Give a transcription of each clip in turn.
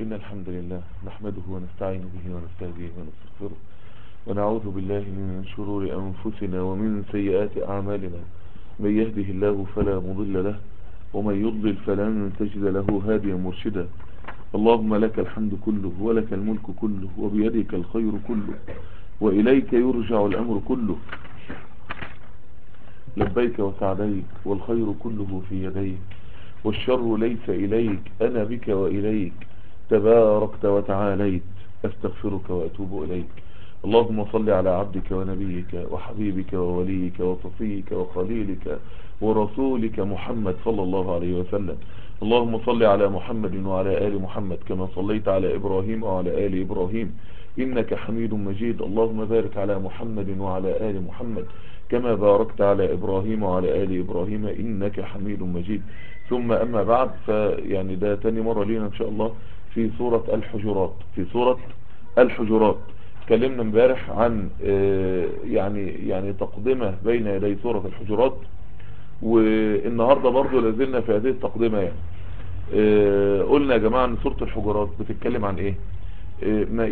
إن الحمد لله نحمده ونستعين به ونستهديه ونستغفره ونعوذ بالله من شرور أنفسنا ومن سيئات أعمالنا. من يهده الله فلا مضل له ومن يضلل فلن تجد له هاديا مرشدا. اللهم لك الحمد كله ولك الملك كله وبيدك الخير كله وإليك يرجع الأمر كله. لبيك وسعديك والخير كله في يديك والشر ليس إليك أنا بك وإليك. تباركت وتعاليت أستغفرك وأتوب إليك. اللهم صل على عبدك ونبيك وحبيبك ووليك وصفيك وخليلك ورسولك محمد صلى الله عليه وسلم. اللهم صل على محمد وعلى آل محمد كما صليت على إبراهيم وعلى آل إبراهيم. إنك حميد مجيد. اللهم بارك على محمد وعلى آل محمد كما باركت على إبراهيم وعلى آل إبراهيم. إنك حميد مجيد. ثم أما بعد فيعني ده تاني مرة لينا إن شاء الله. في سورة الحجرات في سورة الحجرات. تكلمنا امبارح عن يعني يعني تقدمة بين يدي سورة الحجرات والنهاردة برضو لازلنا في هذه التقدمة يعني. قلنا يا جماعة إن سورة الحجرات بتتكلم عن إيه؟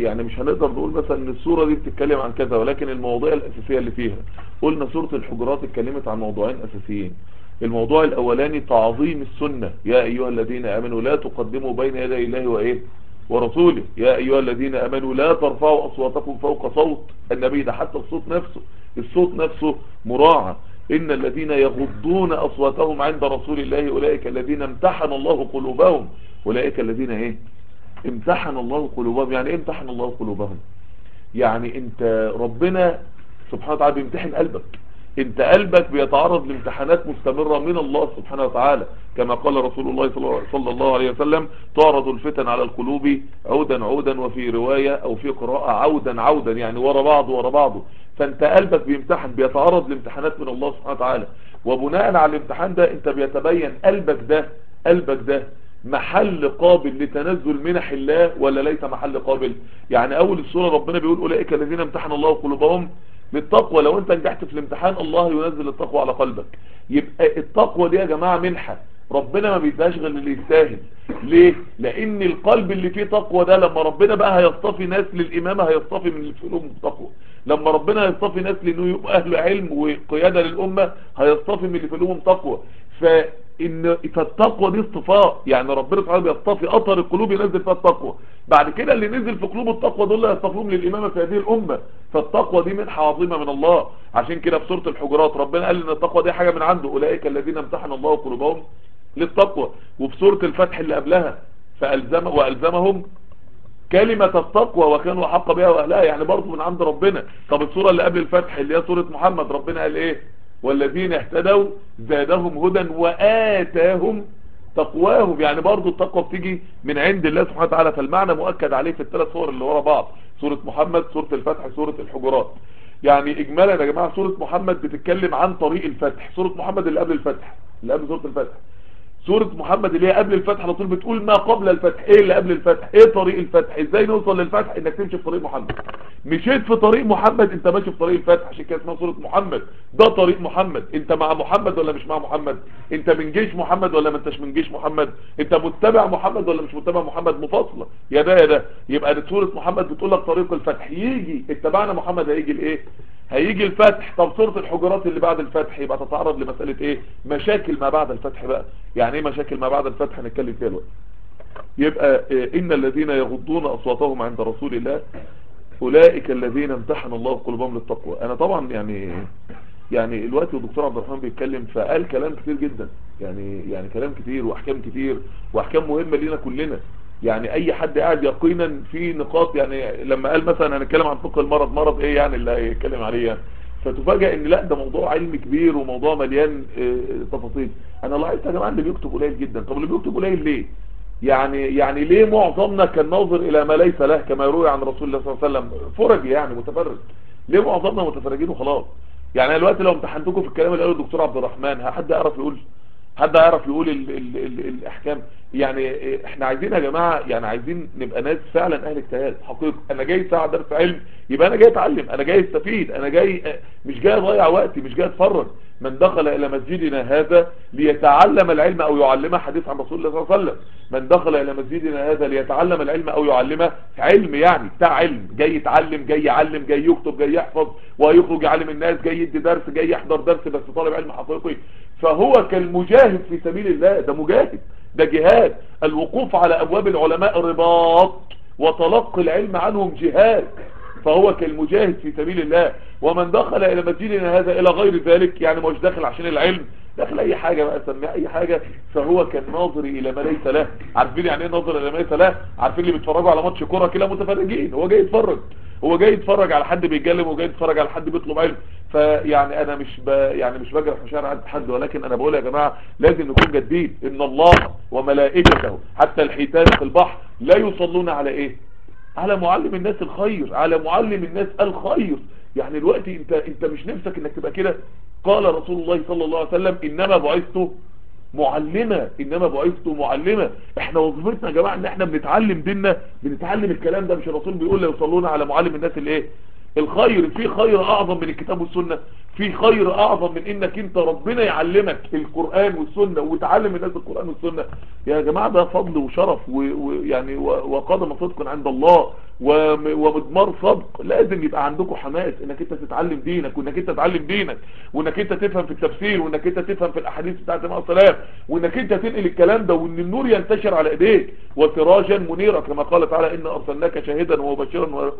يعني مش هنقدر نقول مثلا إن السورة دي بتتكلم عن كذا ولكن المواضيع الأساسية اللي فيها. قلنا سورة الحجرات اتكلمت عن موضوعين أساسيين. الموضوع الأولاني تعظيم السنة. يا أيها الذين آمنوا لا تقدموا بين يدي الله وإيه؟ ورسوله. يا أيها الذين آمنوا لا ترفعوا أصواتكم فوق صوت النبي ده. حتى الصوت نفسه الصوت نفسه مراعى. إن الذين يغضون أصواتهم عند رسول الله أولئك الذين امتحن الله قلوبهم. أولئك الذين إيه؟ امتحن الله قلوبهم. يعني إيه امتحن الله قلوبهم؟ يعني أنت ربنا سبحانه وتعالى بيمتحن قلبك. انت قلبك بيتعرض لامتحانات مستمرة من الله سبحانه وتعالى. كما قال رسول الله صلى الله عليه وسلم تعرض الفتن على القلوب عودا عودا وفي رواية أو في قراءة عودا عودا يعني ورا بعض ورا بعضه فانت قلبك بيمتحن بيتعرض لامتحانات من الله سبحانه وتعالى. وبناء على الامتحان ده انت بيتبين قلبك ده قلبك ده محل قابل لتنزل منح الله ولا ليس محل قابل؟ يعني أول السورة ربنا بيقول أولئك الذين امتحن الله قلوبهم للتقوى لو انت نجحت في الامتحان الله ينزل التقوى على قلبك. يبقى التقوى دي يا جماعة منحة. ربنا ما بيدهاش غير اللي يستاهل. ليه؟ لأن القلب اللي فيه تقوى ده لما ربنا بقى هيصطفي ناس للإمامة هيصطفي من قلوبهم تقوى لما ربنا هيصطفي ناس لأنه يبقى أهل علم وقيادة للأمة هيصطفي من اللي في تقوى. فإن فالتقوى دي اصطفاء يعني ربنا سبحانه بيصطفي أطر القلوب ينزل فيها التقوى. بعد كده اللي نزل في قلوب التقوى دول هيصطفوهم للإمامة في هذه الأمة. فالتقوى دي منحة عظيمة من الله. عشان كده في سورة الحجرات ربنا قال إن التقوى دي حاجة من عنده. أولئك الذين امتحن الله قلوبهم للتقوى. وفي سورة الفتح اللي قبلها فألزم وألزمهم كلمة التقوى وكانوا حق بها وأهلها. يعني برضو من عند ربنا. طب السورة اللي قبل الفتح اللي هي سورة محمد ربنا قال إيه؟ والذين اهتدوا زادهم هدى وآتاهم تقواهم. يعني برضو التقوى بتيجي من عند الله سبحانه وتعالى فالمعنى مؤكد عليه في الثلاث صور اللي ورا بعض. سورة محمد سورة الفتح سورة الحجرات. يعني اجمالا يا جماعة سورة محمد بتتكلم عن طريق الفتح. سورة محمد اللي قبل الفتح اللي قبل سورة الفتح. سورة محمد اللي هي قبل الفتح على طول بتقول ما قبل الفتح إيه اللي قبل الفتح؟ إيه طريق الفتح؟ إزاي نوصل للفتح؟ إنك تمشي في طريق محمد. مشيت في طريق محمد أنت ماشي في طريق الفتح عشان كده اسمها سورة محمد. ده طريق محمد. أنت مع محمد ولا مش مع محمد؟ أنت من جيش محمد ولا ما أنتش من جيش محمد؟ أنت متبع محمد ولا مش متبع محمد؟ مفاصلة. يا ده يا ده. يبقى سورة محمد بتقول لك طريق الفتح. يجي. اتبعنا محمد هيجي الايه هيجي الفتح. طب سورة الحجرات اللي بعد الفتح يبقى تتعرض لمسألة إيه؟ مشاكل ما بعد الفتح بقى. يعني إيه مشاكل ما بعد الفتح؟ هنتكلم فيها الوقت يبقى إيه إن الذين يغضون أصواتهم عند رسول الله أولئك الذين امتحن الله قلوبهم للتقوى. أنا طبعا يعني يعني الوقت الدكتور عبد الرحمن بيتكلم فقال كلام كتير جدا. يعني يعني كلام كتير وأحكام كتير وأحكام مهمة لينا كلنا. يعني أي حد قاعد يقينا في نقاط يعني لما قال مثلا هنتكلم عن فقه المرض مرض إيه يعني اللي هيتكلم عليه يعني؟ فتفاجئ إن لأ ده موضوع علمي كبير وموضوع مليان آه تفاصيل. أنا لاحظت يا جماعة اللي بيكتب قليل جدا. طب اللي بيكتب قليل ليه؟ يعني يعني ليه معظمنا كان ناظر إلى ما ليس له كما يروي عن رسول الله صلى الله عليه وسلم فرجي يعني متفرج. ليه معظمنا متفرجين وخلاص؟ يعني دلوقتي لو امتحنتكم في الكلام اللي قاله الدكتور عبد الرحمن حد يعرف يقول حد يعرف يقول ال ال ال الأحكام؟ يعني إحنا عايزين يا جماعة يعني عايزين نبقى ناس فعلا أهل اجتهاد حقيقة. أنا جاي ساعة درس علم يبقى أنا جاي أتعلم أنا جاي أستفيد أنا جاي مش جاي أضيع وقتي مش جاي أتفرج. من دخل إلى مسجدنا هذا ليتعلم العلم أو يعلمه حديث عن رسول الله صلى الله عليه وسلم. من دخل إلى مسجدنا هذا ليتعلم العلم أو يعلمه علم يعني بتاع علم. جاي يتعلم جاي يعلم جاي يكتب جاي يحفظ ويخرج يعلم الناس جاي يدي درس جاي يحضر درس بس طالب علم حقيقي. فهو كالمجاهد في سبيل الله ده مجاهد ده جهاد. الوقوف على أبواب العلماء رباط وتلقي العلم عنهم جهاد. فهو كالمجاهد في سبيل الله. ومن دخل إلى مسجدنا هذا إلى غير ذلك يعني مش داخل عشان العلم داخل أي حاجة بقى سميها أي حاجة فهو كالناظر إلى ما ليس له. عارفين يعني إيه ناظر إلى ما ليس له؟ عارفين اللي بيتفرجوا على ماتش كورة كده متفرجين هو جاي يتفرج. هو جاي يتفرج على حد بيتكلم وجاي يتفرج على حد بيطلب علم. فيعني أنا مش ب... يعني مش بجرح مشاعر عند حد. ولكن أنا بقول يا جماعة لازم نكون جادين إن الله وملائكته حتى الحيتان في البحر لا يصلون على إيه؟ على معلم الناس الخير على معلم الناس الخير. يعني دلوقتي انت انت مش نفسك انك تبقى كده. قال رسول الله صلى الله عليه وسلم إنما بعثت معلمة إنما بعثت معلمة إحنا وظيفتنا يا جماعة إن إحنا بنتعلم ديننا بنتعلم الكلام ده مش الرسول بيقول لا يصلون على معلم الناس الإيه؟ الخير. في خير أعظم من الكتاب والسنة. في خير أعظم من إنك أنت ربنا يعلمك القرآن والسنة وتعلم الناس القرآن والسنة. يا جماعة ده فضل وشرف ويعني وقدم صدق عند الله ومضمار صدق. لازم يبقى عندكم حماس إنك أنت تتعلم دينك وإنك أنت تتعلم دينك وإنك أنت تفهم في التفسير وإنك أنت تفهم في الأحاديث بتاعت عليه وسلم وإنك أنت تنقل الكلام ده وإن النور ينتشر على إيديك وسراجا منيرا كما قال تعالى إن أرسلناك شاهدا ومبشرا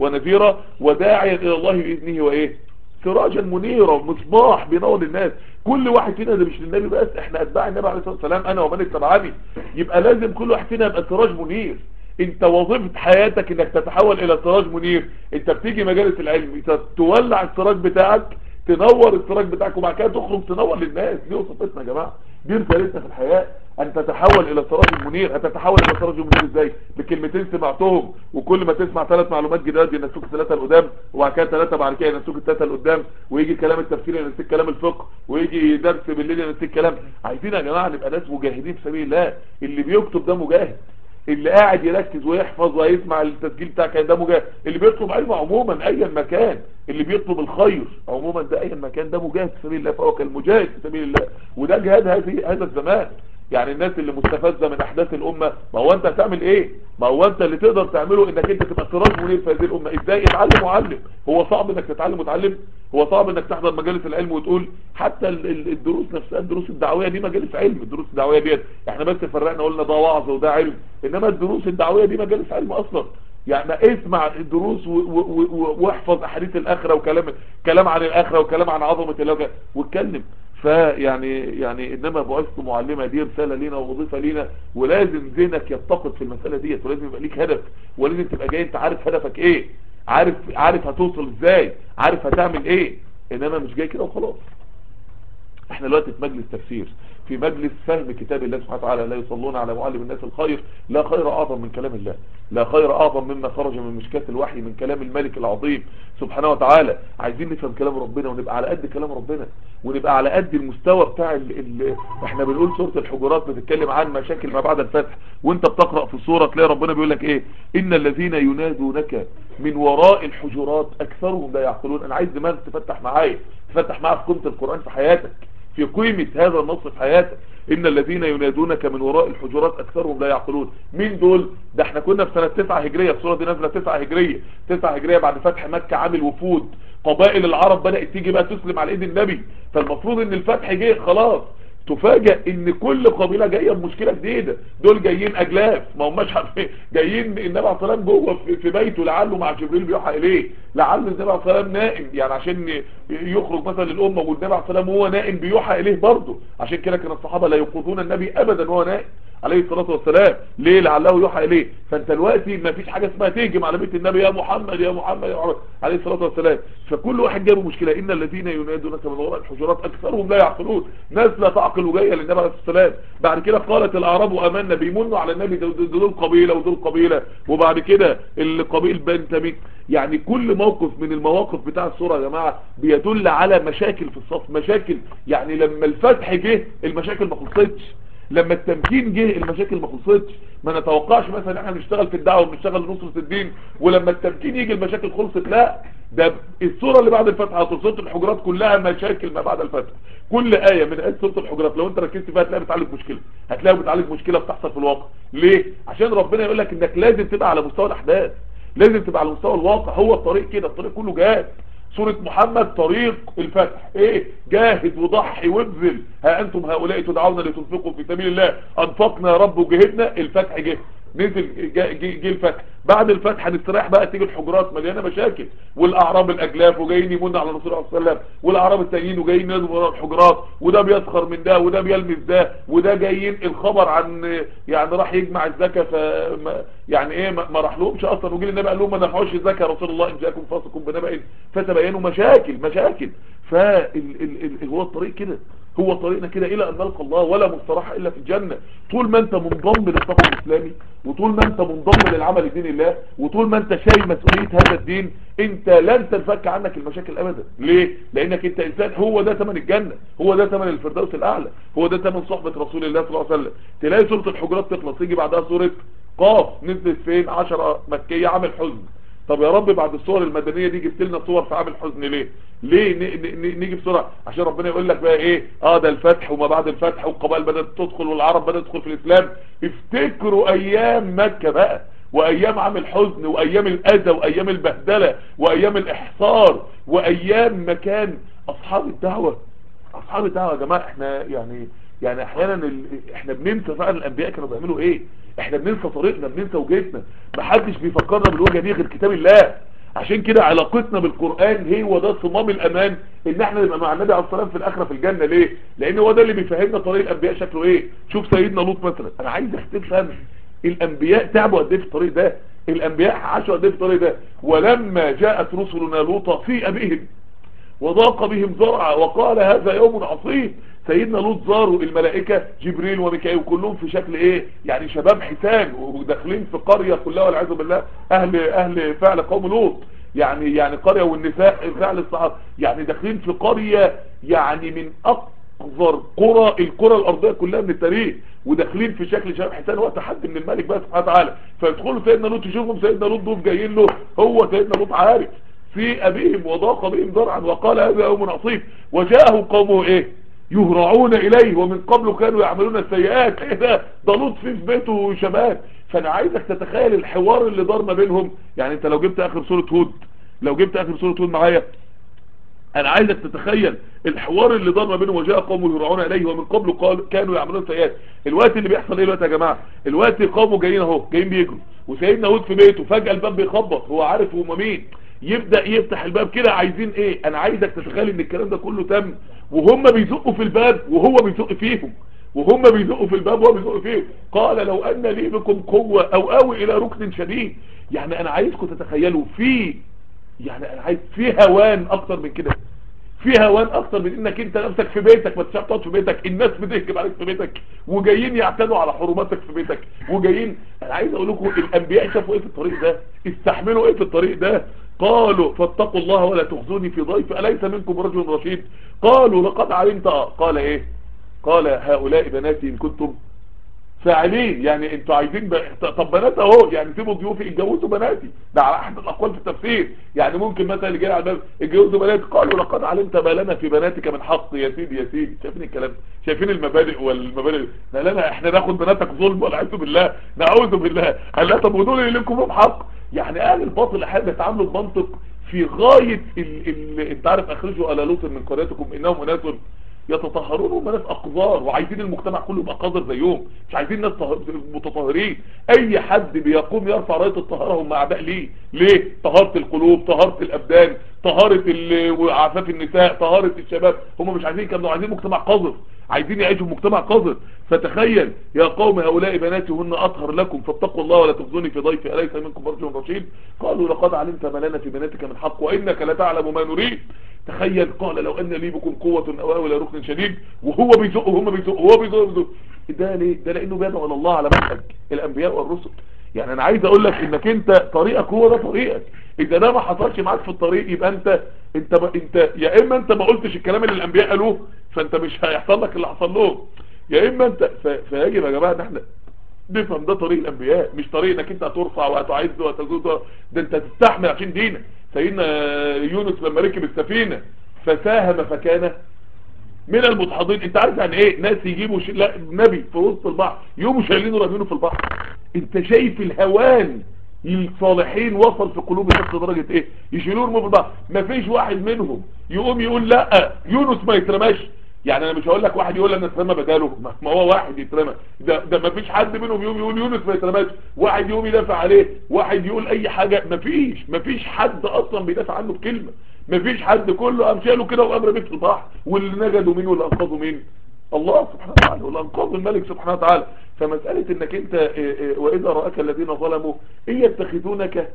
ونذيرا وداعيا إلى الله بإذنه وإيه؟ سراجا منيرا مصباح بينور الناس. كل واحد فينا ده مش للنبي بس إحنا اتباع النبي عليه الصلاة والسلام أنا ومن اتبعني يبقى لازم كل واحد فينا يبقى سراج منير. انت وظيفة حياتك انك تتحول إلى سراج منير. انت بتيجي مجالس العلم تولع السراج بتاعك تنور السراج بتاعك وبعد كده تخرج تنور للناس. دي وصفتنا يا جماعة. دي رسالتنا في الحياة. أن تتحول إلى سراج منير. هتتحول إلى سراج منير إزاي؟ بكلمتين سمعتهم وكل ما تسمع ثلاث معلومات جداد ينسوك ثلاثة لقدام وبعد كده ثلاثة بعد كده ينسوك الثلاثة لقدام ويجي كلام التفسير ينسيك كلام الفقه ويجي درس بالليل ينسيك كلام. عايزين يا جماعة نبقى ناس مجاهدين في سبيل الله. اللي بيكتب ده مجاهد. اللي قاعد يركز ويحفظ ويسمع التسجيل بتاعك ده مجاهد. اللي بيطلب علم عموما ايا مكان اللي بيطلب الخير عموما ده ايا مكان ده مجاهد في سبيل الله فهو كالمجاهد في سبيل الله. وده جهاد هذا الزمان. يعني الناس اللي مستفزة من أحداث الأمة ما هو أنت هتعمل إيه؟ ما هو أنت اللي تقدر تعمله إنك أنت تبقى سراج منير في هذه الأمة؟ إزاي؟ اتعلم وعلم. هو صعب إنك تتعلم وتعلم هو صعب إنك تحضر مجالس العلم وتقول حتى الدروس نفسها الدروس الدعوية دي مجالس علم الدروس الدعوية ديت. إحنا بس فرقنا قلنا ده وعظ وده علم. إنما الدروس الدعوية دي مجالس علم أصلا. يعني اسمع الدروس واحفظ أحاديث الآخرة وكلام كلام عن الآخرة وكلام عن عظمة الله واتكلم. فيعني يعني إنما بعثت معلمة دي رسالة لينا ووظيفة لينا ولازم ذهنك يتقد في المسألة ديت ولازم يبقى ليك هدف ولازم تبقى جاي أنت عارف هدفك إيه؟ عارف عارف هتوصل إزاي؟ عارف هتعمل إيه؟ إنما مش جاي كده وخلاص. إحنا دلوقتي في مجلس تفسير في مجلس فهم كتاب الله سبحانه وتعالى لا يصلون على معلم الناس الخير لا خير أعظم من كلام الله لا خير أعظم مما خرج من مشكاة الوحي من كلام الملك العظيم سبحانه وتعالى. عايزين نفهم كلام ربنا ونبقى على قد كلام ربنا ونبقى على قد المستوى بتاع ال ال إحنا بنقول سورة الحجرات بتتكلم عن مشاكل ما بعد الفتح وانت بتقرأ في السورة تلاقي ربنا بيقول لك إيه؟ إن الذين ينادونك من وراء الحجرات أكثرهم لا يعقلون. أنا عايز دماغ تفتح معايا تفتح في قيمة القرآن في حياتك. في قيمة هذا النص في حياتك. إن الذين ينادونك من وراء الحجرات أكثرهم لا يعقلون. مين دول؟ ده إحنا كنا في سنة 9 هجرية. الصورة دي نازلة 9 هجرية. 9 هجرية بعد فتح مكة عامل وفود. قبائل العرب بدأت تيجي بقى تسلم على إيد النبي. فالمفروض إن الفتح جه خلاص. تفاجئ إن كل قبيلة جاية بمشكلة جديدة. دول جايين أجلاف. ما هماش جايين النبي عليه الصلاه جوه في بيته. لعله مع جبريل بيوحى إليه. لعل النبي عليه الصلاه نائم. يعني عشان يخرج مثلا للامه والنبي عليه الصلاه وهو نائم بيوحى إليه برضه. عشان كده كان الصحابة لا يقودون النبي ابدا وهو نائم. عليه الصلاة والسلام. ليه؟ لعله يوحى إليه. فأنت دلوقتي ما فيش حاجة اسمها تهجم على بيت النبي يا محمد يا محمد يا محمد. عليه الصلاة والسلام. فكل واحد جابه مشكلة. إن الذين ينادونك من وراء الحجرات أكثرهم لا يعقلون. ناس لا تعقل وجايه للنبي عليه الصلاة والسلام. بعد كده قالت الأعراب آمنا بيمنوا على النبي دول قبيلة ودول قبيلة. وبعد كده القبيل بنتمي يعني كل موقف من المواقف بتاع الصورة يا جماعة بيدل على مشاكل في الصف. مشاكل. يعني لما الفتح جه المشاكل ما خلصتش. لما التمكين جه المشاكل ما خلصتش. ما نتوقعش مثلا إحنا نشتغل في الدعوه ونشتغل لنصرة الدين ولما التمكين يجي المشاكل خلصت. لا ده السوره اللي بعد الفتح على سوره الحجرات كلها مشاكل ما بعد الفتح كل آية من آيات سوره الحجرات لو أنت ركزت فيها هتلاقيها بتعالج مشكلة. هتلاقيها بتعالج مشكلة بتحصل في الواقع. ليه؟ عشان ربنا يقول لك إنك لازم تبقى على مستوى الأحداث. لازم تبقى على مستوى الواقع. هو الطريق كده الطريق كله جهاد سورة محمد طريق الفتح. إيه؟ جاهد وضحي وابذل. ها أنتم هؤلاء تدعون لتنفقوا في سبيل الله. أنفقنا يا رب وجهدنا الفتح جه. نزل جه الفتح. بعد الفتح هنستريح بقى تيجي الحجرات مليانة مشاكل. والأعراب الأجلاف وجايين يمون على الرسول صلى الله عليه وسلم. والأعراب التانيين وجايين ينزلوا ورا الحجرات. وده بيسخر من ده وده بيلمس ده. وده جايين الخبر عن يعني راح يجمع الزكاة ف يعني إيه ما راحلهمش أصلا. وجي النبي قال لهم ما دفعوش الزكاة رسول الله إن جاءكم فاسق بنبأ فتبينوا مشاكل مشاكل. فال هو الطريق كده. هو طريقنا كده إلى أن نلقى الله ولا مستراح إلا في الجنة. طول ما أنت منضم للصف الإسلامي وطول ما أنت منضم للعمل لدين الله وطول ما أنت شايل مسؤولية هذا الدين أنت لن تنفك عنك المشاكل ابدا. ليه؟ لأنك أنت إنسان هو ده ثمن الجنة هو ده ثمن الفردوس الأعلى هو ده ثمن صحبة رسول الله صلى الله عليه وسلم. تلاقي سورة الحجرات تخلص يجي بعدها سورة قاف نزلت فين؟ 10 مكية عامل حزن. طب يا رب بعد الصور المدنية دي جبت لنا صور في عام الحزن ليه؟ ليه نيجي بسرعة؟ عشان ربنا يقول لك بقى إيه؟ آه ده الفتح وما بعد الفتح والقبائل بدأت تدخل والعرب بدأت تدخل في الإسلام. افتكروا أيام مكة بقى وأيام عام الحزن وأيام الأذى وأيام البهدلة وأيام الإحصار وأيام مكان أصحاب الدعوة. أصحاب الدعوة يا جماعة إحنا يعني يعني أحيانا. إحنا بننسى فعلا الأنبياء كانوا بيعملوا إيه؟ إحنا بننسى طريقنا بننسى وجهتنا. محدش بيفكرنا بالوجهة دي غير كتاب الله. عشان كده علاقتنا بالقرآن هو ده صمام الأمان إن إحنا نبقى مع النبي عليه الصلاة والسلام في الآخرة في الجنة. ليه؟ لأن هو ده اللي بيفهمنا طريق الأنبياء شكله إيه؟ شوف سيدنا لوط مثلا. أنا عايزك تفهم الأنبياء تعبوا قد إيه في الطريق ده؟ الأنبياء عاشوا قد إيه في الطريق ده؟ ولما جاءت رسلنا لوطا في بهم وضاق بهم زرعا وقال هذا يوم عصيب. سيدنا لوط زاروا الملائكة جبريل وميكائيل وكلهم في شكل إيه؟ يعني شباب حسان وداخلين في قرية كلها والعياذ بالله أهل أهل فعل قوم لوط. يعني يعني قرية والنساء فعل الصحابة. يعني داخلين في قرية يعني من أقذر قرى القرى الأرضية كلها من التاريخ. وداخلين في شكل شباب حسان هو تحدي من الملك بقى سبحانه وتعالى. فيدخلوا سيدنا لوط يشوفهم سيدنا لوط دول جايين له هو سيدنا لوط عارف. في أبيهم وضاق بهم ذرعا وقال هذا يوم عصيب. وجاءه قومه إيه؟ يهرعون إليه ومن قبل كانوا يعملون السيئات. إيه ده؟ ده لوط في بيته شباب فأنا عايزك تتخيل الحوار اللي دار ما بينهم. يعني أنت لو جبت آخر سورة هود لو جبت آخر سورة هود معايا أنا عايزك تتخيل الحوار اللي دار ما بينهم. وجاء قوم يهرعون إليه ومن قبل قال كانوا يعملون سيئات. الوقت اللي بيحصل إيه الوقت يا جماعة؟ الوقت قوموا جايين أهو جايين بيجروا. وسيدنا هود في بيته فجأة الباب بيخبط. هو عارف هم مين. يبدأ يفتح الباب كده عايزين إيه؟ أنا عايزك تتخيل إن الكلام ده كله تم. وهم بيزقوا في الباب وهو بيزق فيهم. وهم بيزقوا في الباب وهو بيزق فيهم. قال لو أن لي بكم قوة أو أوي إلى ركن شديد. يعني أنا عايزكم تتخيلوا في يعني أنا عايز في هوان أكتر من كده. في هوان أكتر من انك انت نفسك في بيتك ما تشاف تقعد في بيتك. الناس بتهجم عليك في بيتك وجايين يعتدوا على حرماتك في بيتك وجايين أنا عايز أقول لكم الانبياء شافوا إيه في الطريق ده؟ استحملوا إيه في الطريق ده؟ قالوا فاتقوا الله ولا تخزوني في ضيف أليس منكم رجل رشيد؟ قالوا لقد علمت. قال إيه؟ قال هؤلاء بناتي إن كنتم فاعلين يعني أنتوا عايزين ب... طب بنات اهو يعني سيبوا ضيوفي اتجوزوا بناتي. ده على احد الاقوال في التفسير. يعني ممكن مثلا اللي جاي على الباب اتجوزوا بناتي. قالوا لقد علمت ما لنا في بناتك من حق يا سيدي يا سيدي. شايفين الكلام؟ شايفين المبادئ والمبادئ. لا لا إحنا ناخد بناتك ظلم والعياذ بالله. نعوذ بالله. قال لا طب ودول اللي لكم حق؟ يعني أهل الباطل أحيانا بيتعاملوا بمنطق في غاية ال... ال... انت عارف أخرجوا على لوط من قريتكم إنهم أناس يتطهرون هم ناس اقذار وعايزين المجتمع كله يبقى قذر زيهم مش عايزين ناس متطهرين. أي حد بيقوم يرفع راية الطهارة هم اعداء ليه؟ ليه؟ طهارة القلوب طهارة الأبدان طهارة وعفاف النساء طهارة الشباب. هم مش عايزين كانوا عايزين مجتمع قذر عايزين يعيشوا في مجتمع قذر فتخيل يا قوم هؤلاء بناتي هن أطهر لكم فاتقوا الله ولا تخزوني في ضيفي أليس منكم رجل رشيد؟ قالوا لقد علمت ما لنا في بناتك من حق وإنك لتعلم ما نريد. تخيل قال لو أن لي بكم قوة أو اوي لركن شديد وهو بيزق وهم بيزق وهو بيزق وبيزق ده ليه ده لأنه بيدعو إلى الله على منهج الأنبياء والرسل يعني أنا عايز أقول لك إنك أنت طريقك هو ده طريقك إذا ده ما حصلش معاك في الطريق يبقى أنت أنت. أنت يا إما أنت ما قلتش الكلام اللي الأنبياء قالوه فأنت مش هيحصل لك اللي حصل لهم يا إما أنت. فيجب يا جماعة إن إحنا نفهم ده طريق الأنبياء مش طريق إنك أنت هترفع وهتعز وهتزود ده أنت تستحمل عشان دينك سيدنا يونس لما ركب السفينة فساهم فكان من المدحضين انت عارف يعني إيه؟ ناس يجيبوا ش... لا نبي في وسط البحر يقوموا شايلينه رامينه في البحر. انت شايف الهوان الصالحين وصل في قلوب الناس لدرجة إيه؟ يشيلوه في البحر. مفيش واحد منهم يقوم يقول لا يونس ما يترماش. يعني أنا مش هقول لك واحد يقول أنا اترمى بداله ما هو واحد يترمى. ده ده ما فيش حد منهم يقوم يقول يونس ما يترماش. واحد يقوم يدافع عليه واحد يقول أي حاجة. ما فيش ما فيش حد أصلا بيدافع عنه بكلمة. ما فيش حد كله قام شاله كده وقام رميه في البحر. واللي نجدوا مين واللي انقذوا مين؟ الله سبحانه وتعالى واللي انقذ الملك سبحانه وتعالى. فمسألة إنك أنت إيه إيه وإذا رأك الذين ظلموا إن يتخذونك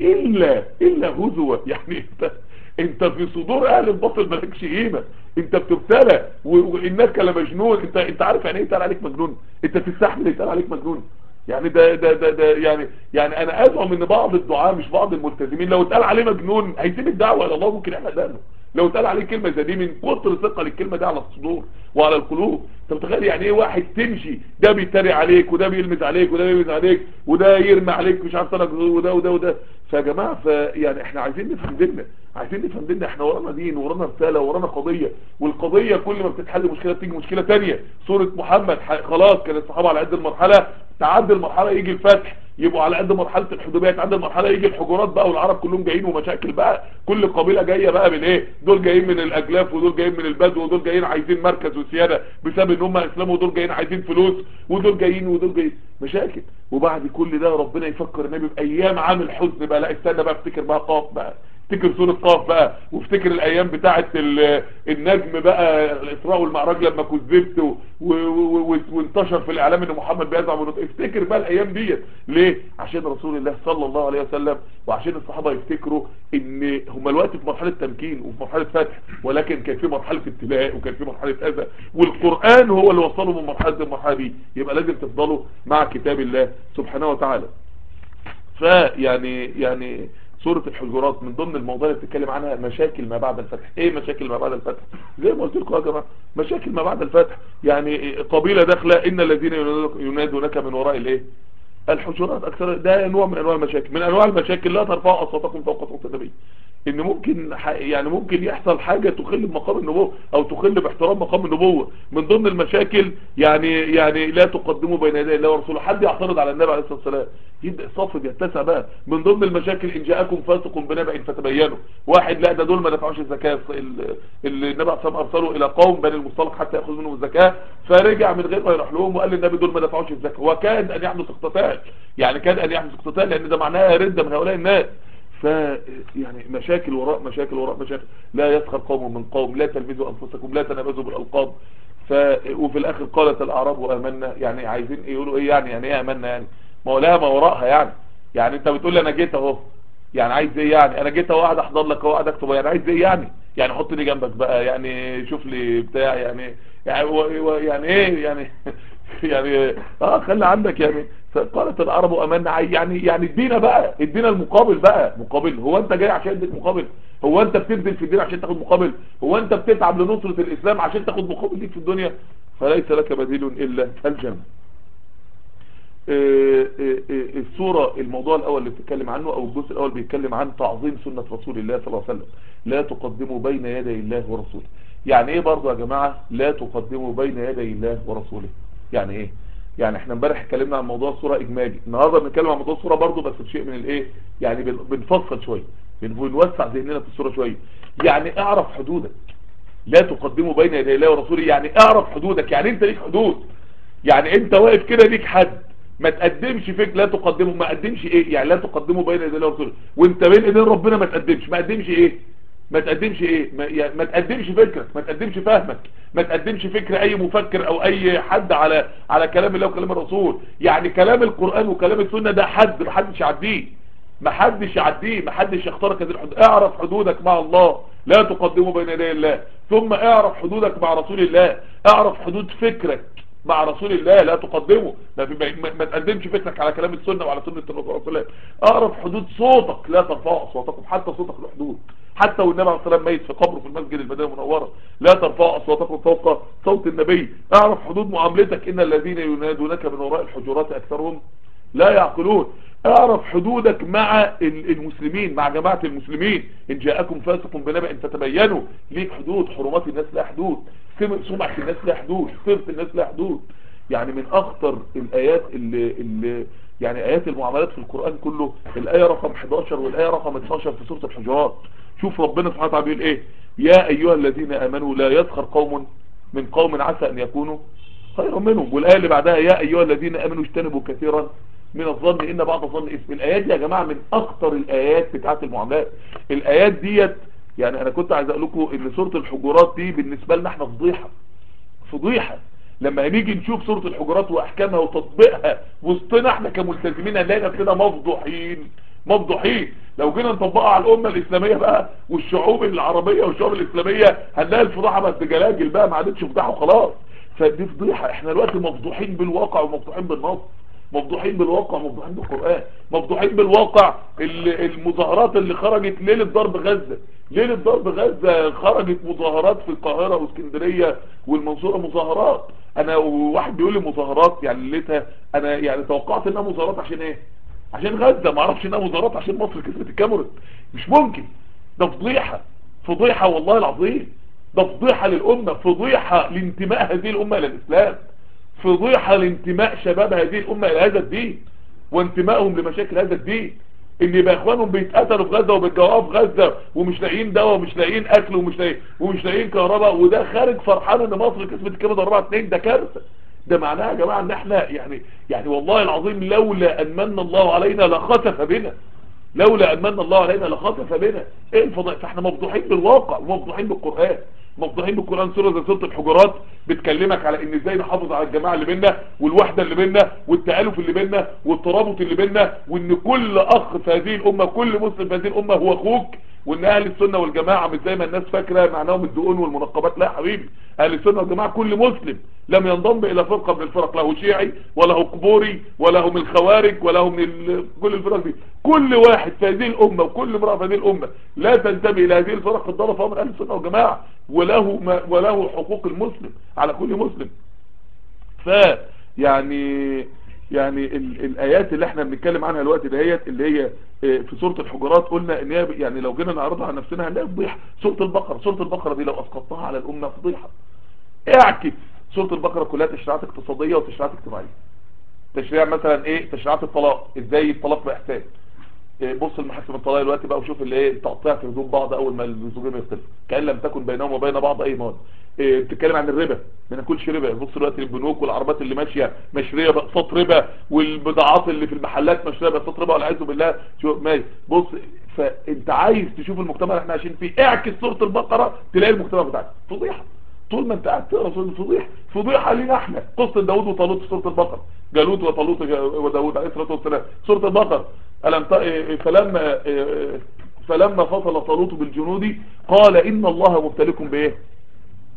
إلا إلا هزوا. يعني أنت انت في صدور أهل الباطل مالكش قيمة. انت بتبتلى وإنك لمجنون. انت انت عارف يعني إيه يتقال عليك مجنون؟ انت تستحمل يتقال عليك مجنون. يعني ده ده ده, ده يعني يعني أنا أزعم إن بعض الدعاء مش بعض الملتزمين. لو اتقال عليه مجنون هيسيب الدعوة إلى الله ممكن يحرق دقنه. لو اتقال عليه كلمة زي دي من كتر ثقه للكلمة دي على الصدور وعلى القلوب. انت متخيل يعني إيه واحد تمشي؟ ده بيتريق عليك وده بيلمس عليك وده بيلمس عليك وده يرمي عليك مش عارف طلع وده وده وده. فيا جماعة فيعني إحنا عايزين نفهم ديننا عايزين نفهم ديننا. إحنا ورانا دين ورانا رسالة ورانا قضية والقضية كل ما بتتحل مشكلة بتيجي مشكلة ثانية سورة محمد خلاص كان الصحابة على قد المرحلة تعدي المرحلة يجي الفتح. يبقوا على قد مرحلة الحدوبيه تعدي المرحلة يجي الحجرات بقى والعرب كلهم جايين ومشاكل بقى. كل قبيلة جاية بقى من إيه؟ دول جايين من الأجلاف ودول جايين من البدو ودول جايين عايزين مركز وسيادة بسبب إن هم اسلموا ودول جايين عايزين فلوس ودول جايين ودول جايين. مشاكل. وبعد كل ده ربنا يفكر النبي بايام عام الحزن بقى. لا استنى بقى افتكر بقى قاف بقى. افتكر سورة قاف بقى وافتكر الأيام بتاعه النجم بقى الإسراء والمعراج لما كذبت وانتشر في الإعلام إن محمد بيزعم افتكر بقى الأيام ديت. ليه؟ عشان رسول الله صلى الله عليه وسلم وعشان الصحابة يفتكروا إن هم الوقت في مرحلة تمكين وفي مرحلة فتح ولكن كان في مرحلة ابتلاء وكان في مرحلة أذى. والقرآن هو اللي وصلهم من مرحلة المرحلة دي. يبقى لازم تفضلوا مع كتاب الله سبحانه وتعالى. فيعني يعني سورة الحجرات من ضمن الموضوع اللي بتتكلم عنها مشاكل ما بعد الفتح. إيه مشاكل ما بعد الفتح؟ زي ما قلت لكم يا جماعة مشاكل ما بعد الفتح. يعني قبيلة داخلة إن الذين ينادونك من وراء الإيه؟ الحجرات أكثر. ده نوع من أنواع المشاكل. من أنواع المشاكل لا ترفعوا أصواتكم فوق صوت النبي. إن ممكن يعني ممكن يحصل حاجة تخل بمقام النبوة أو تخل باحترام مقام النبوة. من ضمن المشاكل يعني يعني لا تقدموا بين يدي الله ورسوله. حد يعترض على النبي عليه الصلاة والسلام؟ يبدأ الصف بيتسع بقى. من ضمن المشاكل إن جاءكم فاسق بنبأ فتبينوا. واحد لا ده دول ما دفعوش الزكاة. اللي النبي عليه الصلاة ارسلوا إلى قوم بني المصطلق حتى ياخذ منهم الزكاة. فرجع من غير ما يروح لهم وقال للنبي دول ما دفعوش الزكاة. وكاد أن يحدث اقتتال. يعني كاد أن يحدث اقتتال لأن ده معناها ردة من هؤلاء الناس. ف يعني مشاكل وراء مشاكل وراء مشاكل. لا يسخر قوم من قوم لا تلمزوا أنفسكم لا تنابزوا بالألقاب. ف وفي الآخر قالت الأعراب آمنا. يعني عايزين يقولوا إيه يعني؟ يعني إيه آمنا يعني؟ ما هو لها ما وراءها يعني. يعني أنت بتقول لي أنا جيت أهو. يعني عايز إيه يعني؟ أنا جيت أهو قاعد أحضر لك اهو قاعد أكتب. يعني عايز إيه يعني؟ يعني حطني جنبك بقى. يعني شوف لي بتاع يعني. يعني. يعني إيه يعني؟ يعني آه خلي عندك يعني. فقالت العرب امنا يعني يعني ادينا بقى ادينا المقابل بقى. مقابل هو انت جاي عشان اديك مقابل هو انت بتبذل في الدين عشان تاخد مقابل؟ هو انت بتتعب لنصرة الإسلام عشان تاخد مقابل ليك في الدنيا؟ فليس لك بديل إلا الجنة الصورة الموضوع الأول اللي بتتكلم عنه أو الجزء الأول بيتكلم عن تعظيم سنة رسول الله صلى الله عليه وسلم. لا تقدموا بين يدي الله ورسوله. يعني إيه برضو يا جماعة؟ لا تقدموا بين يدي الله ورسوله. يعني إيه؟ يعني إحنا امبارح اتكلمنا عن موضوع الصورة إجمالي. النهاردة بنتكلم عن موضوع الصورة برضو بس بشيء من الإيه؟ يعني بنفصل شوية. بنوسع ذهننا في الصورة شوية. يعني اعرف حدودك. لا تقدموا بين يدي الله ورسوله. يعني اعرف حدودك. يعني انت ليك حدود. يعني انت واقف كده ليك حد. ما تقدمش فيك لا تقدمه. ما قدمش إيه؟ يعني لا تقدمه بين يدي الله ورسوله. وانت بين ايدين ربنا ما تقدمش. ما قدمش إيه؟ ما تقدمش إيه؟ ما, يعني ما تقدمش فكرك ما تقدمش فهمك ما تقدمش فكر أي مفكر أو أي حد على على كلام الله وكلام الرسول. يعني كلام القرآن وكلام السنة ده حد ما حدش يعديه. ما حدش يعديه ما حدش يخترق هذه الحدود. اعرف حدودك مع الله لا تقدمه بين يدي الله. ثم اعرف حدودك مع رسول الله. اعرف حدود فكرك. مع رسول الله لا تقدمه. ما, ما, تقدمش فكرك على كلام السنة وعلى سنة الرسول صلى الله عليه وسلم. اعرف حدود صوتك لا ترفعوا أصواتكم. حتى صوتك له حدود. حتى والنبي عليه الصلاة والسلام ميت في قبره في المسجد المدينة المنورة. لا ترفعوا أصواتكم فوق صوت النبي. اعرف حدود معاملتك. إن الذين ينادونك من وراء الحجرات أكثرهم لا يعقلون. اعرف حدودك مع المسلمين مع جماعة المسلمين. إن جاءكم فاسق بنبأ فتبينوا ليك حدود حرمات الناس لها حدود. سمعة الناس لها حدود. سيرة الناس لها حدود. يعني من أخطر الآيات اللي, اللي يعني آيات المعاملات في القرآن كله الآية رقم 11 والآية رقم 12 في سورة الحجرات. شوف ربنا سبحانه وتعالى بيقول إيه؟ يا أيها الذين آمنوا لا يسخر قوم من قوم عسى أن يكونوا خيرا منهم. والآية اللي بعدها يا أيها الذين آمنوا اجتنبوا كثيرا من الظن إن بعض الظن اسم الآيات دي يا جماعة من اخطر الآيات بتاعة المعاملات. الآيات ديت يعني أنا كنت عايز أقول لكم إن سورة الحجرات دي بالنسبة لنا إحنا فضيحة. فضيحة. لما هنيجي نشوف سورة الحجرات وأحكامها وتطبيقها وسطنا إحنا كملتزمين هنلاقي نفسنا مفضوحين. مفضوحين. لو جينا نطبقها على الأمة الإسلامية بقى والشعوب العربية والشعوب الإسلامية هنلاقي الفضاحة بس جلاجل بقى ما عادتش فضيحه وخلاص. فدي فضيحة. إحنا دلوقتي مفضوحين بالواقع ومفضوحين بالنص. مفضوحين بالواقع مفضوحين بالقرآن مفضوحين بالواقع. المظاهرات اللي خرجت ليلة ضرب غزة ليلة ضرب غزة خرجت مظاهرات في القاهرة واسكندرية والمنصورة مظاهرات. أنا واحد بيقول لي مظاهرات يعني ليتها أنا يعني توقعت إنها مظاهرات عشان إيه؟ عشان غزة. ما أعرفش إنها مظاهرات عشان مصر كسبت الكاميرون. مش ممكن. ده فضيحة فضيحة والله العظيم. ده فضيحة للأمة فضيحة لانتماء هذه الأمة إلى الإسلام. فضيحة لانتماء شباب هذه الأمة إلى هذا الدين وانتمائهم لمشاكل هذا الدين. إن يبقى إخوانهم بيتقتلوا في غزة وبيتجوعوا في غزة ومش لاقيين دواء ومش لاقيين أكل ومش لاقيين ومش لاقيين كهرباء. وده خارج فرحان إن مصر كسبت الكلمة 4 2 ده كارثة. ده معناها يا جماعة إن إحنا يعني يعني والله العظيم لولا أن من الله علينا لخسف بنا. لولا أن من الله علينا لخسف بنا. إيه الفضائل فإحنا مفضوحين بالواقع ومفضوحين بالقرآن. مفضوحين بالقرآن سورة زي سورة الحجرات بتكلمك على إن إزاي نحافظ على الجماعة اللي بيننا والوحدة اللي بيننا والتآلف اللي بيننا والترابط اللي بيننا وإن كل أخ في هذه الأمة كل مسلم في هذه الأمة هو أخوك. وإن أهل السنة والجماعة مش زي ما الناس فاكرة معناهم الدقون والمنقبات. لا يا حبيبي أهل السنة والجماعة كل مسلم لم ينضم إلى فرقة من الفرق له شيعي ولا هو قبوري ولا هو من الخوارج ولا هو من ال... كل الفرق دي. كل واحد في هذه الأمة وكل امرأة في هذه الأمة لا تنتمي إلى هذه الفرق الضالة فهو من أهل السنة والجماعة وله ما وله حقوق المسلم على كل مسلم. ف يعني يعني ال الآيات اللي إحنا بنتكلم عنها الوقت دهيت اللي هي في سورة الحجرات قلنا إن هي يعني لو جينا نعرضها على نفسنا هنلاقي فضيحة. سورة البقرة سورة البقرة دي لو أسقطتها على الأمة فضيحة. اعكس. سورة البقرة كلها تشريعات اقتصادية وتشريعات اجتماعية. تشريع مثلا إيه؟ تشريعات الطلاق. إزاي الطلاق بإحسان؟ بص المحاسب الطلاق دلوقتي بقى وشوف اللي إيه التقطيع في هدوم بعض أول ما الزوجين يختلفوا كأن لم تكن بينهم وبين بعض أي مواد. إيه بتتكلم عن الربا ما ناكلش ربا. بص دلوقتي البنوك والعربات اللي ماشية مشريه بقساط ربا. والبضاعات اللي في المحلات مشريه بقساط ربا والعياذ بالله. شو ماشي. بص فأنت عايز تشوف المجتمع اللي إحنا عايشين فيه. اعكس سوره البقرة تلاقي المجتمع بتاعك فضيحة. طول ما أنت قاعد تقرأ سوره فضيحه فضيحة لينا إحنا. قصة داوود وطالوت في سوره البقرة. جالوت وطالوت وداوود عليه الصلاة والسلام. سوره البقرة. ألم فلما فلما فصل طالوت بالجنود قال إن الله مبتليكم بإيه؟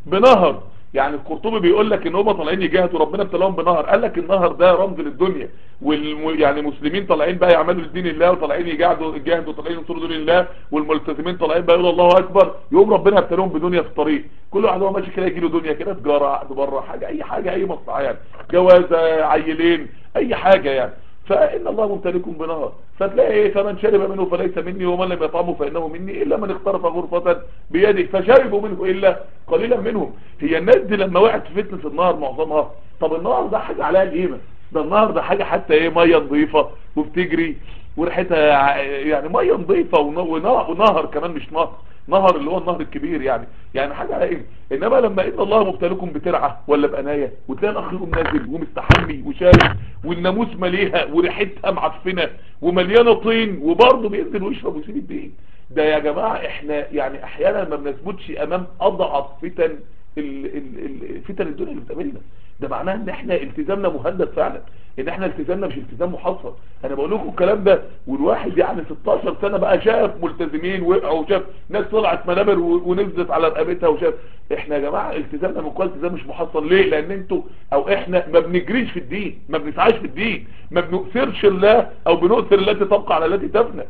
بنهر. يعني القرطبي بيقول لك إن هم طالعين يجاهدوا ربنا ابتلاهم بنهر. قال لك النهر ده رمز للدنيا. وال يعني المسلمين طالعين بقى يعملوا لدين الله وطالعين يجاهدوا يجاهدوا طالعين ينصروا دين الله. والملتزمين طالعين بقى يقولوا الله أكبر. يقوم ربنا يبتليهم بدنيا في الطريق. كل واحد هو ماشي كده يجي له دنيا كده تجارة عقد بره حاجة أي حاجة أي مصلحه يعني. جوازة عيلين أي حاجة يعني. فإن الله ممتلكم بنهر. فتلاقي إيه فمن شرب منه فليس مني ومن لم يطعمه فإنه مني إلا من اخترف غرفة بيده فشربوا منه إلا قليلا منهم. هي الناس دي لما وقعت في فتنة النهر معظمها طب النهر ده حاجة عليها القيمة. ده النهر ده حاجة حتى إيه مية نظيفة وبتجري وريحتها يعني مية نظيفة ونهر كمان مش نهر نهر اللي هو النهر الكبير يعني. يعني حاجة على إيه؟ إنما لما إن الله مبتلكم بترعة ولا بقناية وتلاقي الأخ نازل ومستحمي وشارب والناموس مليها وريحتها معفنة ومليانة طين وبرضه بينزل ويشرب ويسيب الدين. ده يا جماعة إحنا يعني أحيانا ما بنثبتش أمام أضعف فتن ال ال فتن الدنيا اللي بتقابلنا. ده معناه إن إحنا التزامنا مهدد فعلا. إن إحنا التزامنا مش التزام محصر أنا بقول لكم الكلام ده والواحد يعني 16 سنة بقى شاف ملتزمين وقعوا وشاف ناس طلعت منابر ونزلت على رقبتها وشاف. إحنا يا جماعة التزامنا من كل التزام مش محصر ليه؟ لأن أنتوا أو إحنا ما بنجريش في الدين ما بنسعاش في الدين ما بنؤثرش الله أو بنؤثر التي تبقى على التي تفنى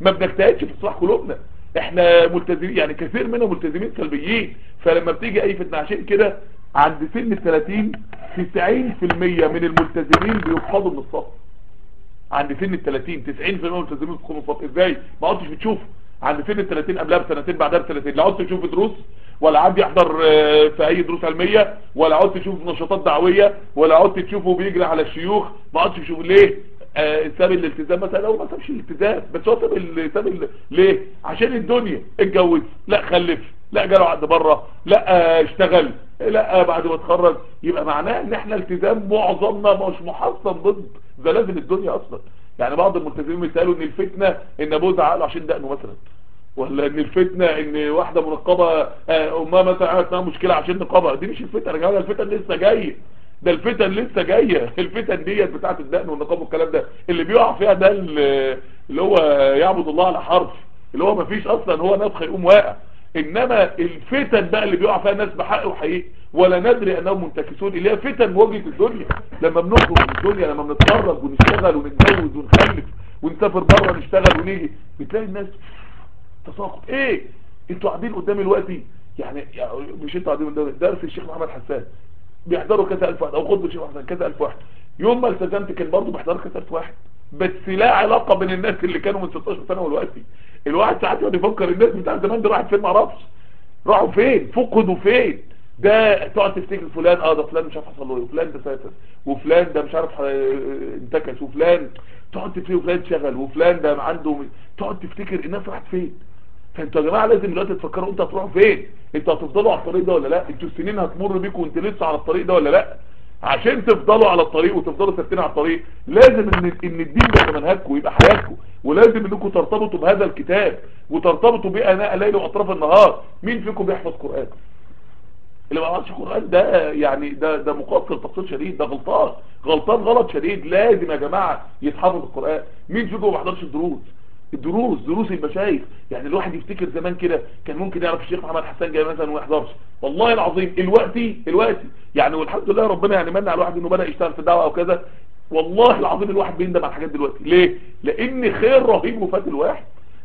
ما بنجتهدش في اصلاح قلوبنا. إحنا ملتزمين يعني كثير منهم ملتزمين سلبيين. فلما بتيجي أي فتنة عشان كده عند سن ال 30 90% من الملتزمين بيفقدوا من الصف عند سن ال 30 90% من الملتزمين في الصف إزاي؟ ما عدتش بتشوفه عند سن ال 30 قبلها بسنتين بعدها بسنتين. لا عدت تشوف دروس ولا عاد يحضر آه، في أي دروس علمية ولا عدت تشوف نشاطات دعوية ولا عدت تشوفه بيجري على الشيوخ. ما عدتش تشوف ليه؟ ساب الالتزام مثلا هو ما سابش الالتزام بس هو ساب ساب ليه؟ عشان الدنيا اتجوز لا خلف لا جاله عقد بره لا آه، اشتغل لا آه، بعد ما اتخرج. يبقى معناه إن إحنا التزام معظمنا مش محصن ضد زلازل الدنيا أصلا. يعني بعض الملتزمين مثالوا إن الفتنة إن أبوه عقله عشان دقنه مثلا ولا إن الفتنة إن واحدة منقبة آه، أمها مثلا عملت مشكلة عشان نقابها دي مش الفتنة يا جماعة الفتن لسه جاية. ده الفتن لسه جاية. الفتن ديت بتاعت الدقن والنقاب والكلام ده اللي بيقع فيها ده ال- اللي هو يعبد الله على حرف اللي هو مفيش أصلا هو نفخ يقوم واقع. إنما الفتن بقى اللي بيقع فيها الناس بحق وحقيقي ولا ندري أنهم منتكسون. اللي هي فتن مواجهه الدنيا. لما بنخرج من الدنيا لما بنتخرج ونشتغل ونتجوز ونخلف ونسافر بره نشتغل ونيجي بتلاقي الناس تساقط. إيه؟ أنتوا قاعدين قدامي دلوقتي يعني يعني مش أنتوا قاعدين قدامي درس الشيخ محمد حسان. بيحضروا كذا ألف واحد أو خطبه الشيخ حسان كذا ألف واحد. يوم ما التزمت كان برضه بيحضروا كذا ألف واحد. بس لا علاقة بين الناس اللي كانوا من 16 سنة ودلوقتي. الواحد ساعات يقعد يفكر الناس بتاع زمان دي راحت فين؟ ما أعرفش. راحوا فين؟ فقدوا فين؟ ده تقعد تفتكر فلان آه ده فلان مش عارف حصل له إيه وفلان ده سافر وفلان ده مش عارف ح- انتكس وفلان تقعد تفتكر وفلان شغل وفلان ده عنده تقعد تفتكر الناس راحت فين؟ فانتوا يا جماعة لازم دلوقتي تفكروا أنتوا هتروحوا فين؟ أنتوا هتفضلوا على الطريق ده ولا لا؟ أنتوا السنين هتمر بيكم وانتوا لسه على الطريق ده ولا لا؟ عشان تفضلوا على الطريق وتفضلوا ثابتين على الطريق لازم ان ان الدين ده منهجكم يبقى حياتكم ولازم انكم ترتبطوا بهذا الكتاب وترتبطوا بيه اناء الليل وأطراف النهار. مين فيكم بيحفظ قرآن؟ اللي ما يعرفش قرآن ده يعني ده ده مقصر تقصير شديد ده غلطان. غلطان غلط شديد. لازم يا جماعة يتحفظ القرآن. مين فيكم ما بيحضرش الدروس؟ الدروس دروس المشايخ. يعني الواحد يفتكر زمان كده كان ممكن يعرف الشيخ محمد حسان جاي مثلا وما يحضرش. والله العظيم الوقتي الوقتي يعني والحمد لله ربنا يعني من على الواحد إنه بدأ يشتغل في الدعوه أو كذا. والله العظيم الواحد بيندم على الحاجات دلوقتي. ليه؟ لأن خير رهيب وفات الواحد.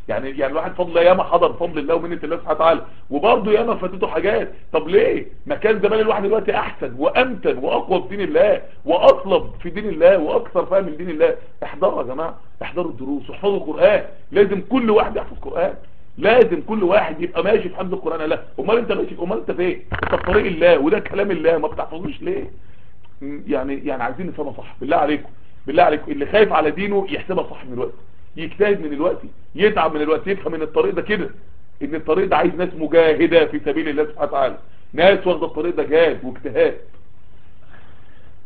يعني يعني الواحد فضل ياما حضر فضل الله ومنة الله سبحانه وتعالى. وبرضه ياما فاتته حاجات. طب ليه؟ ما كان زمان الواحد دلوقتي أحسن وأمتن وأقوى في دين الله وأطلب في دين الله وأكثر فهم لدين الله. احضروا يا جماعة احضروا الدروس واحفظوا القرآن. لازم كل واحد يحفظ قرآن. لازم كل واحد يبقى ماشي في حفظ القرآن. لا أمال أنت ماشي أمال أنت فين؟ أنت في طريق الله وده كلام الله. ما بتحفظوش ليه؟ يعني يعني عايزين نفهمها صح. بالله عليكم بالله عليكم. اللي خايف على دينه يحسبها صح من الوقت يجتهد من الوقت يتعب من الوقت يفهم إن الطريق ده كده إن الطريق ده عايز ناس مجاهدة في سبيل الله سبحانه وتعالى. ناس واخدة الطريق ده جهاد واجتهاد.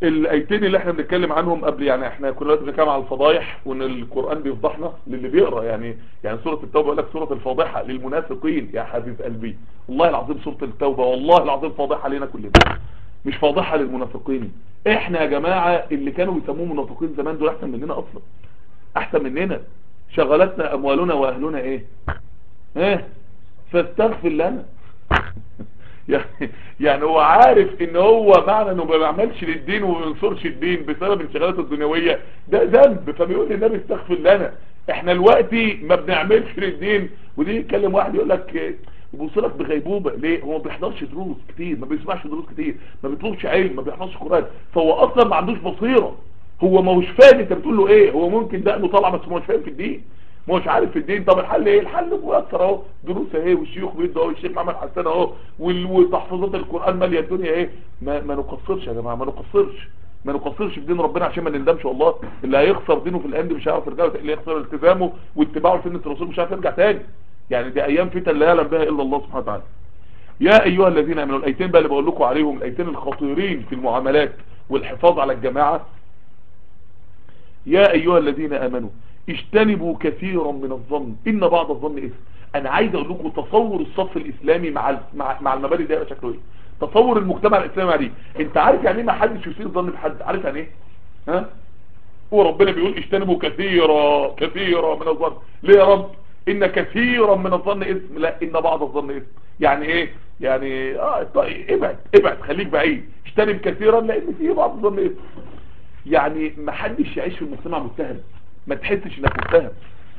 الآيتين اللي إحنا بنتكلم عنهم قبل يعني إحنا كنا بنتكلم على الفضايح وإن القرآن بيفضحنا للي بيقرأ. يعني يعني سورة التوبة يقول لك سورة الفاضحه للمنافقين يا حبيب قلبي. والله العظيم سورة التوبة والله العظيم فاضحة علينا كلنا. مش فاضحة للمنافقين. إحنا يا جماعة اللي كانوا بيسموهم منافقين زمان دول أحسن مننا أصلا. أحسن مننا. شغلتنا أموالنا وأهلنا إيه؟ إيه؟ فاستغفر لنا. يعني يعني هو عارف إن هو معنى إنه ما بيعملش للدين وما بينصرش الدين بسبب انشغالاته الدنيوية. ده ذنب. فبيقول للنبي استغفر لنا. إحنا دلوقتي ما بنعملش للدين. ودي يتكلم واحد يقول لك يبص لك بغيبوبة. ليه؟ هو ما بيحضرش دروس كتير. ما بيسمعش دروس كتير. ما بيطلبش علم. ما بيحفظش قرآن. فهو أصلا ما عندوش بصيرة. هو ما هوش فاهم انت بتقول له إيه هو ممكن دقنه طالع بس ما هوش فاهم في الدين ما هوش عارف في الدين. طب الحل إيه؟ الحل مؤثر اهو دروس اهي والشيوخ بيدوا اهو الشيخ محمد حسان اهو وتحفظات القرآن مالية الدنيا إيه ما, ما نقصرش يا جماعة ما نقصرش. ما نقصرش في دين ربنا عشان ما نندمش والله. اللي هيخسر دينه في الاند مش هيعرف يرجع اللي هيخسر التزامه واتباعه لسنة الرسول مش هيعرف يرجع تاني. يعني دي أيام فتن لا يعلم بها إلا الله سبحانه وتعالى. يا أيها الذين آمنوا الأيتين بقى اللي بقول لكم عليهم الأيتين الخطيرين في المعاملات والحفاظ على الجماعة يا أيها الذين آمنوا اجتنبوا كثيرا من الظن. إن بعض الظن إثم. أنا عايز أقول لكم تصور الصف الإسلامي مع مع, المبادئ ده شكله إيه؟ تصور المجتمع الإسلامي مع دي أنت عارف يعني إيه ما حدش يثير ظن بحد؟ عارف يعني إيه؟ ها؟ وربنا بيقول اجتنبوا كثيرا كثيرا من الظن. ليه يا رب؟ إن كثيرا من الظن اسم لا إن بعض الظن اسم يعني إيه؟ يعني آه طيب ابعد ابعد خليك بعيد. اجتنب كثيرا لأن في بعض الظن اسم يعني ما حدش يعيش في المجتمع متهم. ما تحسش انك متهم.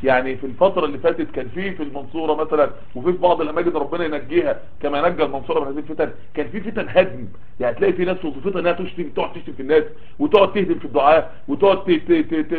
يعني في الفترة اللي فاتت كان في في المنصورة مثلا وفي في بعض الاماكن ربنا ينجيها كما نجى المنصورة من هذه الفتن. كان في فتن هدم. يعني تلاقي في ناس وظيفتها انها تشتم تقعد تشتم في الناس وتقعد تهدم في الدعاء وتقعد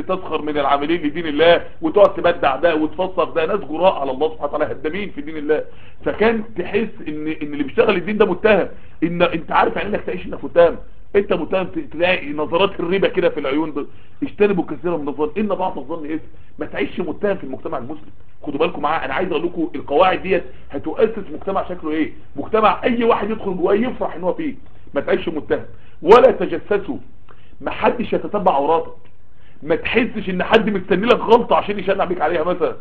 تسخر من العاملين لدين الله وتقعد تبدع ده وتفسر ده. ناس جراء على الله سبحانه وتعالى هدامين في دين الله. فكان تحس ان إن اللي بيشتغل الدين ده متهم. ان إنت عارف يعني إنك تعيش إنك متهم. انت متهم تلاقي نظرات الربا كده في العيون ده اجتنبوا كثيرا من الظن. إن بعض الظن اثم ما تعيش متهم في المجتمع المسلم. خدوا بالكم معايا أنا عايز أقول لكم القواعد ديت هتؤسس مجتمع شكله إيه؟ مجتمع أي واحد يدخل جواه يفرح إن هو فيه. ما تعيش متهم. ولا تجسسوا. ما حدش يتتبع عوراتك ما تحسش إن حد مستني لك غلطة عشان يشنع بيك عليها مثلا.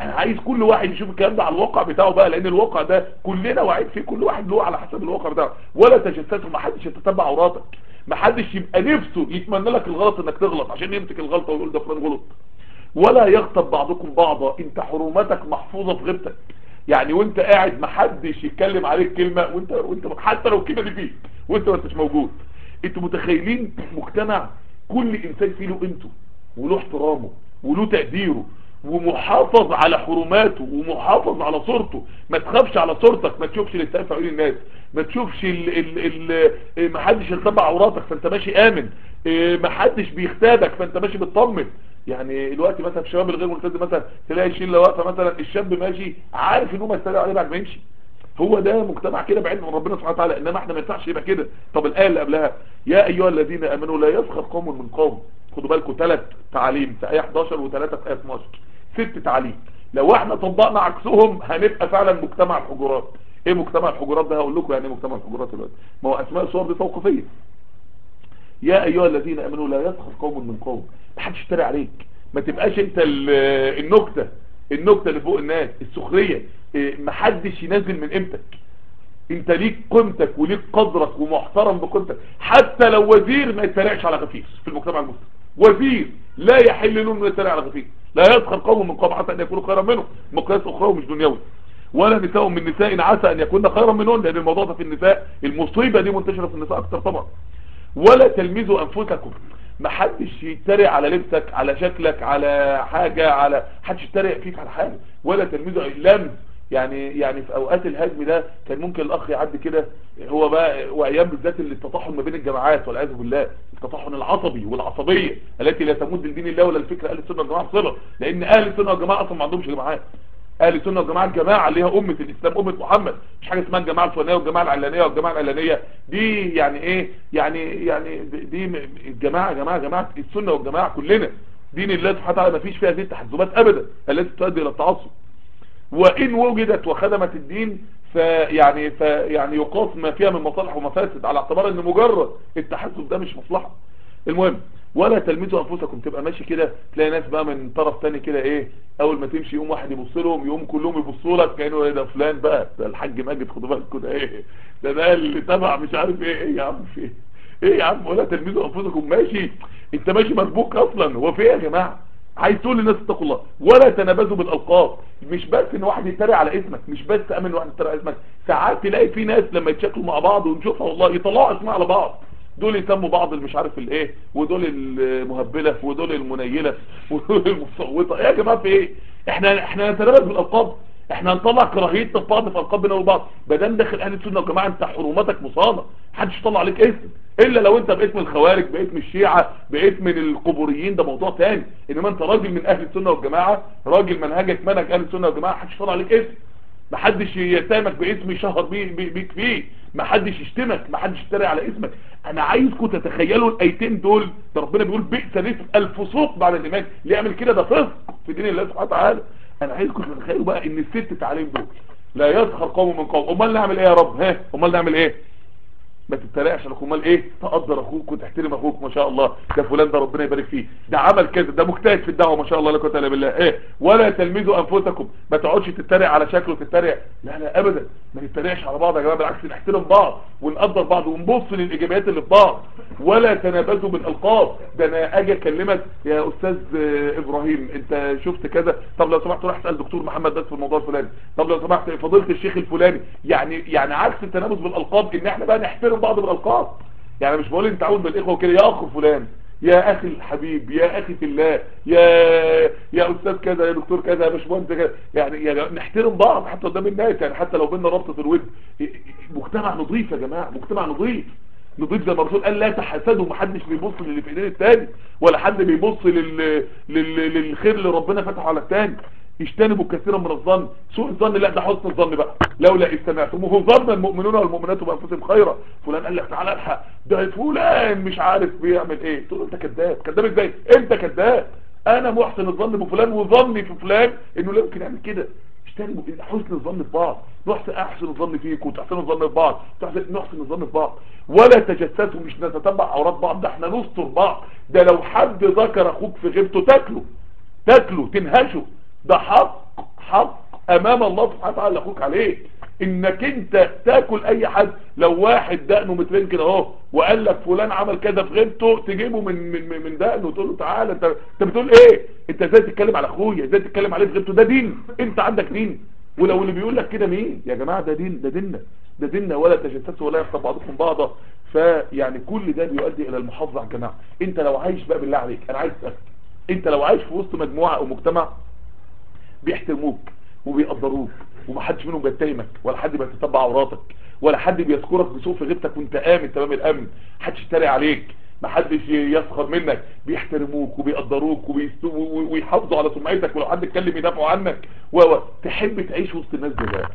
أنا عايز كل واحد يشوف الكلام ده على الواقع بتاعه بقى لأن الواقع ده كلنا واعيين فيه كل واحد له على حسب الواقع بتاعه. ولا تجسسوا ما حدش يتتبع عوراتك ما حدش يبقى نفسه يتمنى لك الغلط إنك تغلط عشان يمسك الغلطة ويقول ده فلان غلط. ولا يغتب بعضكم بعضا إنت حرمتك محفوظة في غيبتك. يعني وإنت قاعد محدش يتكلم عليك كلمة وإنت وإنت حتى لو الكلمة دي فيك وإنت ما انتش موجود. أنتوا متخيلين مجتمع كل إنسان فيه له قيمته وله احترامه وله تقديره. ومحافظ على حرماته ومحافظ على صورته. ما تخافش على صورتك ما تشوفش الانسان في عيون الناس. ما تشوفش ال ال ال ما حدش يتبع عوراتك فانت ماشي آمن. آه، ما حدش بيختادك فانت ماشي بتطمن. يعني دلوقتي مثلا الشباب الغير ملتزم مثلا تلاقي الشله واقفة مثلا الشاب ماشي عارف إن هو يستدعي عليه بعد ما يمشي. هو ده مجتمع كده بعيد من ربنا سبحانه وتعالى إنما إحنا ما ينفعش يبقى كده. طب الآية اللي قبلها يا أيها الذين آمنوا لا يسخر قوم من قوم. خدوا بالكم ثلاث تعاليم في إيه 11 و3 في آية 12 ست تعاليم لو إحنا طبقنا عكسهم هنبقى فعلا مجتمع الحجرات. إيه مجتمع الحجرات ده؟ هقول لكم يعني إيه مجتمع الحجرات دلوقتي. ما هو أسماء الصور دي توقيفية. يا أيها الذين آمنوا لا يسخر قوم من قوم. ما حدش يشتري عليك. ما تبقاش انت ال- النكتة النكتة اللي فوق الناس السخرية. إيه، ما حدش ينزل من قيمتك. انت ليك قيمتك وليك قدرك ومحترم بقيمتك. حتى لو وزير ما يتريقش على غفير في المجتمع المسلم وزير لا يحل له انه يتريق على غفير. لا يسخر قوم من قوم حتى أن يكونوا خيرا منهم. مقياس أخرى مش دنيوي. ولا نساء من نساء عسى أن يكون خيرا منهن لأن الموضوع ده في النساء المصيبة دي منتشرة في النساء أكتر طبعا. ولا تلمزوا أنفسكم. ما حدش يتريق على لبسك على شكلك على حاجة على حدش يتريق فيك على حاجة. ولا تلمزوا اللمز يعني يعني في أوقات الهجم ده كان ممكن الأخ يعدي كده هو بقى وأيام بالذات اللي التطحن ما بين الجماعات والعياذ بالله التطحن العصبي والعصبية التي لا تمد لدين الله ولا الفكر أهل السنة والجماعة صلة لأن أهل السنة والجماعة أصلا ما عندهمش جماعات. أهل السنة والجماعة الجماعة اللي هي أمة الإسلام أمة محمد مش حاجة اسمها الجماعة الفلانيه والجماعة العلانية والجماعة العلانية. دي يعني إيه؟ يعني يعني دي الجماعة جماعة جماعة السنة والجماعة كلنا. دين الله سبحانه وتعالى ما فيش فيها هذه التحزبات ابدا التي تؤدي إلى التعصب. وإن وجدت وخدمت الدين فيعني فيعني يقاس ما فيها من مصالح ومفاسد على اعتبار إن مجرد التحزب ده مش مصلحة. المهم ولا تلمزوا أنفسكم تبقى ماشي كده تلاقي ناس بقى من طرف تاني كده إيه أول ما تمشي يوم واحد يبص لهم يوم كلهم يبصوا لك كأنه إيه ده فلان بقى ده الحاج ماجد خدوا بالكم ده إيه ده ده اللي تبع مش عارف إيه إيه يا عم في إيه يا عم ولا تلمزوا أنفسكم ماشي. أنت ماشي مربوك أصلا هو في إيه يا جماعة؟ عايز تقول للناس اتقوا الله. ولا تنابزوا بالألقاب. مش بس إن واحد يتريق على اسمك مش بس امن واحد يتريق على اسمك. ساعات تلاقي في ناس لما يتشكلوا مع بعض ونشوفها والله يطلعوا اسماء على بعض. دول يسموا بعض اللي مش عارف الايه ودول المهبلة ودول المنيلة ودول المصوته يا جماعة في إيه؟ إحنا إحنا نتنابز بالألقاب. إحنا هنطلع كراهيتنا في بعض في ألقاب بينا وبعض ما دام داخل أهل السنة والجماعه أنت حرمتك مصانة. محدش يطلع عليك اسم إلا لو أنت من الخوارج الشيعة بقيت من القبوريين ده موضوع تاني. إنما أنت راجل من أهل السنة والجماعة راجل منهجك منهج أهل السنة والجماعة محدش يطلع عليك اسم. محدش يتهمك باسم يشهر بيه بي- بيك فيه. محدش يشتمك محدش يتريق على اسمك. أنا عايزكم تتخيلوا الأيتين دول ده ربنا بيقول بئس الاسم الفسوق بعد الإيمان. اللي يعمل كده ده فسق في دين الله سبحانه وتعالى. أنا عايزكم تتخيلوا بقى إن الست تعاليم دول لا يسخر قوم من قوم. أمال نعمل إيه يا رب؟ ها؟ أمال نعمل إيه؟ ما تتريقش على امال إيه؟ تقدر أخوك وتحترم أخوك ما شاء الله. ده فلان ده ربنا يبارك فيه. ده عمل كذا ده مجتهد في الدعوة ما شاء الله لا قوة إلا بالله. إيه؟ ولا تلمزوا أنفسكم. ما تقعدش تتريق على شكله تتريق لا لا ابدا. ما نتريقش على بعض يا جماعة بالعكس نحترم بعض ونقدر بعض ونبص للإيجابيات اللي في بعض. ولا تنابزوا بالألقاب. ده أنا أجي أكلمك يا أستاذ إبراهيم. أنت شفت كذا؟ طب لو سمحت روح اسأل دكتور محمد بس في الموضوع الفلاني. طب لو سمحت فضيله الشيخ الفلاني. يعني يعني عكس التنابز بالألقاب إن إحنا بقى نحترم بعض بالالقاب يعني مش بقول أنت عاوز بالاخوه كده يا اخ فلان يا أخي الحبيب يا أخي في الله يا يا أستاذ كذا يا دكتور كذا يا باشمهندس كذا. يعني يعني نحترم بعض حتى قدام الناس. يعني حتى لو بينا رابطة الود مجتمع نظيف يا جماعة مجتمع نظيف. نضيف زي ما الرسول قال لا تحسدوا محدش بيبص للي في إيدين التاني ولا حد بيبص لل... لل... للخير اللي ربنا فتحه على التاني. اجتنبوا كثيرا من الظن سوء الظن لا ده حسن الظن بقى. لولا استمعتموه ظن المؤمنون والمؤمنات بأنفسهم خيرا. فلان قال لك تعالى ألحق. ده فلان مش عارف بيعمل إيه. تقول أنت كذاب. كذاب إزاي؟ أنت كذاب. أنا محسن الظن بفلان وظني في فلان إنه لا يمكن يعمل كده. اجتنبوا حسن الظن في بعض. نحسن أحسن الظن فيك وتحسن الظن في بعض. نحسن الظن في بعض. ولا تجسسوا مش نتتبع عورات بعض ده إحنا نستر بعض. ده لو حد ذكر أخوك في غيبته تاكله. تاكله تنهشه. ده حق حق أمام الله سبحانه وتعالى أخوك عليك إنك أنت تاكل أي حد لو واحد دقنه مترين كده أهو وقال لك فلان عمل كذا في غيبته تجيبه من من من دقنه وتقول له تعالى. أنت أنت بتقول إيه؟ أنت إزاي تتكلم على أخويا؟ إزاي تتكلم عليه في غيبته؟ ده دين. أنت عندك دين. ولو اللي بيقول لك كده مين؟ يا جماعة ده دين ده ديننا. ده ديننا ولا تجسسوا ولا يغتب بعضكم بعضا. فيعني كل ده بيؤدي إلى المحافظة على الجماعة. أنت لو عايش بقى بالله عليك أنا عايز أسألك أنت لو عايش في وسط مجموعة أو مجتمع بيحترموك وبيقدروك ومحدش منهم بيتهمك ولا حد بيتتبع عوراتك ولا حد بيذكرك بسوء في غيبتك وانت آمن تمام الأمن. محدش يتريق عليك. محدش يسخر منك. بيحترموك وبيقدروك ويحافظوا على سمعتك ولو حد اتكلم يدافعوا عنك. تحب تعيش وسط الناس دي لا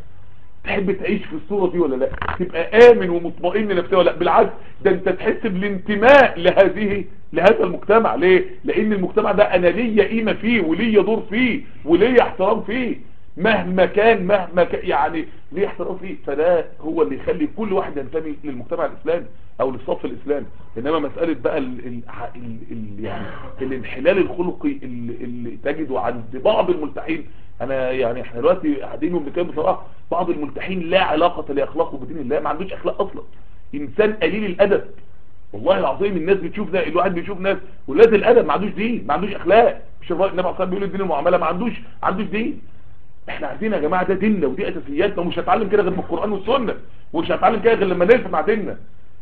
تحب تعيش في الصورة دي ولا لا؟ تبقى آمن ومطمئن نفسيا ولا لا؟ بالعكس ده انت تحس بالانتماء لهذه لهذا المجتمع. ليه؟ لأن المجتمع ده أنا ليا قيمة فيه وليا دور فيه وليا احترام فيه. مهما كان مهما كان يعني ليه احترام فيه؟ فده هو اللي يخلي كل واحد ينتمي للمجتمع الإسلامي أو للصف الإسلامي. إنما مسألة بقى ال ال ال ال يعني الانحلال الخلقي اللي, اللي تجده عند بعض الملتحين أنا يعني إحنا دلوقتي قاعدين وبنتكلم بصراحة بعض الملتحين لا علاقة لأخلاقه بدين الله ما عندوش أخلاق أصلا. إنسان قليل الأدب. والله العظيم الناس بتشوف ده الواحد بيشوف ناس ولاد الأدب ما عندوش دين ما عندوش أخلاق. مش النبي عليه الصلاه بيقول الدين المعاملة ما عندوش ما عندوش دين. إحنا عايزين يا جماعة ده ديننا ودي اساسياتنا ومش هتعلم كده غير من القرآن والسنة. ومش هتعلم كده غير لما نلف مع ديننا.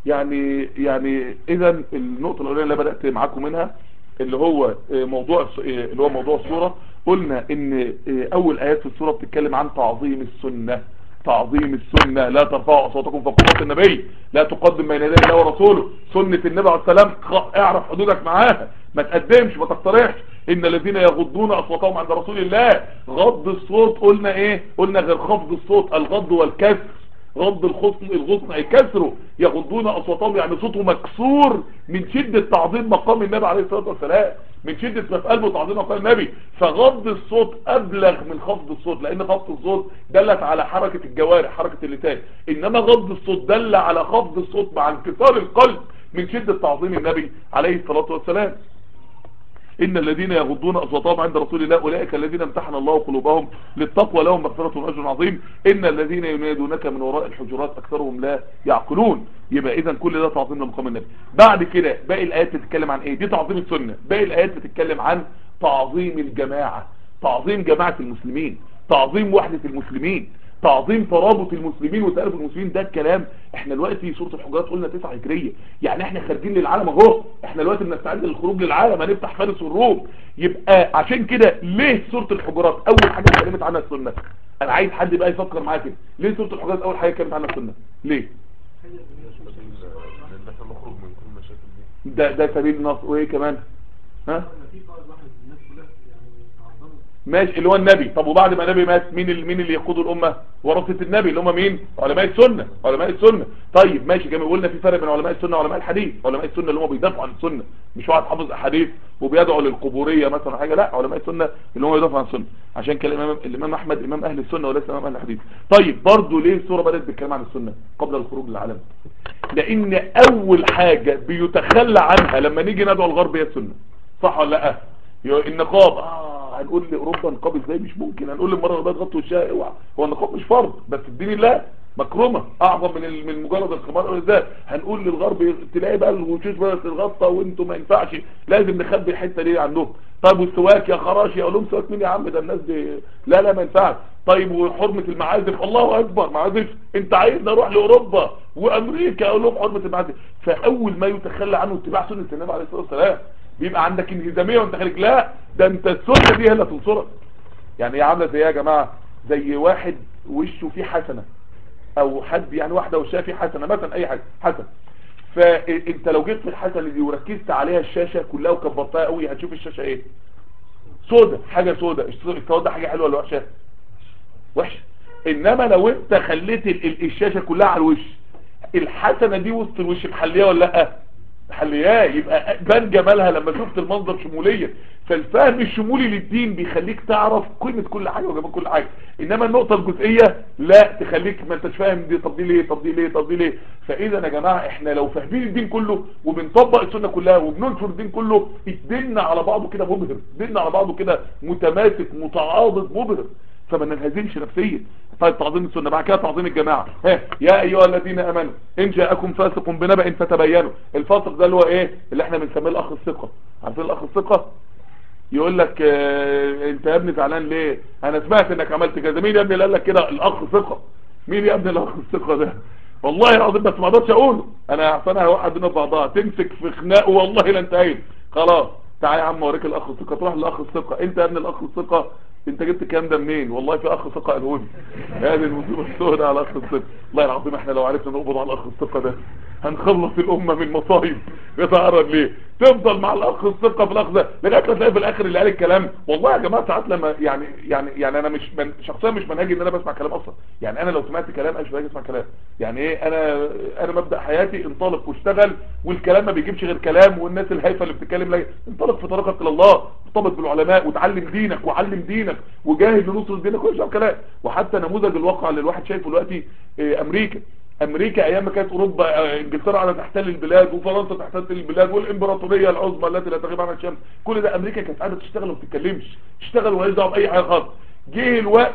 يعني يعني اذا النقطة الأولانية اللي بدأت معاكم منها اللي هو موضوع اللي هو موضوع الصورة. قلنا إن أول آيات في السورة بتتكلم عن تعظيم السنة. تعظيم السنة. لا ترفعوا أصواتكم فوق صوت النبي. لا تقدم بين يدي الله ورسوله. سنة النبي عليه السلام. اعرف حدودك معاها. ما تقدمش ما تقترحش. إن الذين يغضون أصواتهم عند رسول الله. غض الصوت. قلنا إيه؟ قلنا غير خفض الصوت. الغض والكسر غض الخصم الغصن اي كسره يغضون أصواتهم يعني صوته مكسور من شدة تعظيم مقام النبي عليه الصلاة والسلام من شدة ما في قلبه تعظيم مقام النبي. فغض الصوت أبلغ من خفض الصوت لأن خفض الصوت دلت على حركة الجوارح حركة اللسان. إنما غض الصوت دل على خفض الصوت مع انكسار القلب من شدة تعظيم النبي عليه الصلاة والسلام. إن الذين يغضون أصواتهم عند رسول الله أولئك الذين امتحن الله قلوبهم للتقوى لهم مغفرة وأجر عظيم. إن الذين ينادونك من وراء الحجرات أكثرهم لا يعقلون. يبقى إذا كل ده تعظيم لمقام النبي. بعد كده باقي الآيات بتتكلم عن إيه؟ دي تعظيم السنة. باقي الآيات بتتكلم عن تعظيم الجماعة. تعظيم جماعة المسلمين. تعظيم وحدة المسلمين. تعظيم ترابط المسلمين وتألف المسلمين ده الكلام. إحنا دلوقتي سورة الحجرات قلنا 9 هجرية. يعني إحنا خارجين للعالم أهو. إحنا دلوقتي بنستعد للخروج للعالم. هنفتح فارس والروم. يبقى عشان كده ليه سورة الحجرات أول حاجة اتكلمت عنها السنة؟ أنا عايز حد بقى يفكر معايا كده. ليه سورة الحجرات أول حاجة اتكلمت عنها السنة؟ ليه؟ ده ده سبيل النصر. وإيه كمان؟ ها؟ ماشي اللي هو النبي. طب وبعد ما النبي مات مين اللي مين اللي يقود الأمة؟ ورثة النبي اللي هم مين؟ علماء السنة علماء السنة. طيب ماشي كما قلنا في فرق بين علماء السنة وعلماء الحديث. علماء السنة اللي هم بيدافعوا عن السنة مش واحد حافظ أحاديث وبيدعو للقبورية مثلا حاجة. لا علماء السنة اللي هم بيدافعوا عن السنة. عشان كده الامام الإمام أحمد إمام أهل السنة وليس إمام أهل الحديث. طيب برضه ليه السوره بدأت بالكلام عن السنة قبل الخروج للعالم؟ لأن أول حاجة بيتخلى عنها لما نيجي ندعو الغرب هي السنة. صح ولا لا؟ النقاب آه. هنقول لأوروبا نقاب إزاي مش ممكن هنقول للمرأة بقى تغطي وشها اوعى هو النقاب مش فرض بس في دين الله مكرمة أعظم من من مجرد الخمار إزاي هنقول للغرب تلاقي بقى الوشوش بقى تتغطى وأنتم ما ينفعش لازم نخبي الحتة دي عندهم. طيب والسواك يا خراشي أقول لهم سواك مين يا عم؟ ده الناس دي لا لا ما ينفعش. طيب وحرمة المعازف الله أكبر معازف. أنت عايزني أروح لأوروبا وأمريكا أقول لهم حرمة المعازف. فأول ما يتخلى عنه اتباع سنة النبي عليه الصلاة والسلام بيبقى عندك انهزامية وانت خارج. لا ده انت السنة دي هي اللي تنصرك يعني هي عاملة زي إيه يا جماعة؟ زي واحد وشه فيه حسنة أو حد يعني واحدة وشها فيه حسنة مثلا أي حاجة حسنه فإنت لو في الحسنة دي وركزت عليها الشاشة كلها وكبرتها قوي هتشوف الشاشة إيه؟ سودا حاجة سودا السودا حاجة حلوة ولا وحشة؟ وحشة. إنما لو أنت خليت ال- ال- الشاشة كلها على الوش الحسنة دي وسط الوش محلية ولا لأ؟ محلياه يبقى بان جمالها لما شفت المنظر شموليا. فالفهم الشمولي للدين بيخليك تعرف قيمة كل حاجة وجمال كل حاجة. إنما النقطة الجزئية لا تخليك ما أنتش فاهم دي طب دي ليه طب دي ليه طب دي ليه. فإذا يا جماعة إحنا لو فاهمين الدين كله وبنطبق السنة كلها وبننشر الدين كله ديننا على بعضه كده مبهر ديننا على بعضه كده متماسك متعاضد مبهر فما ننهزمش نفسيا. طيب تعظيم السنة بعد كده تعظيم الجماعة. ها يا أيها الذين آمنوا إن جاءكم فاسق بنبأ فتبينوا. الفاسق ده اللي هو إيه؟ اللي إحنا بنسميه الأخ الثقة. عارفين الأخ الثقة؟ يقول لك آه أنت يا ابني زعلان ليه؟ أنا سمعت إنك عملت كذا. مين يا ابني اللي قال لك كده؟ الأخ ثقه مين يا ابني الأخ الثقة ده؟ والله العظيم بس ما أقدرش أقوله. أنا عشان هوقع بينا ببعضها تمسك في خناق والله لا انتهيت. خلاص تعالى يا عم اوريك الأخ الثقة. تروح للأخ الثقة. أنت يا ابني الأخ الثقة؟ انت جبت الكلام ده منين؟ والله في أخ ثقة قاله لي. هذه المصيبة السوداء على الاخ الثقة. والله العظيم إحنا لو عرفنا نقبض على الاخ الثقة ده هنخلص الأمة من مصايب. يتعرض ليه؟ تفضل مع الأخ الثقة في الأخ ده. لغاية ما تلاقي في الآخر اللي قال الكلام. والله يا جماعة ساعات لما يعني يعني يعني أنا مش من شخصيا مش منهجي إن أنا بسمع كلام أصلا. يعني أنا لو سمعت كلام أنا مش أسمع كلام. يعني إيه؟ أنا أنا مبدأ حياتي انطلق واشتغل والكلام ما بيجيبش غير كلام والناس الهايفة اللي بتتكلم انطلق في طريقك إلى الله. ارتبط بالعلماء وتعلم دينك وعلم دينك وجاهد لنصر دينك وش كلام وحتى نموذج الواقع اللي الواحد شايفه دلوقتي إيه، أمريكا. أمريكا أيام ما كانت أوروبا آه، إنجلترا على تحتل البلاد وفرنسا تحتل البلاد والإمبراطورية العظمى التي لا تغيب عنها الشمس. كل ده أمريكا كانت قاعدة تشتغل وما بتتكلمش. تشتغل ولا دعوه باي حاجة خالص. جه الوقت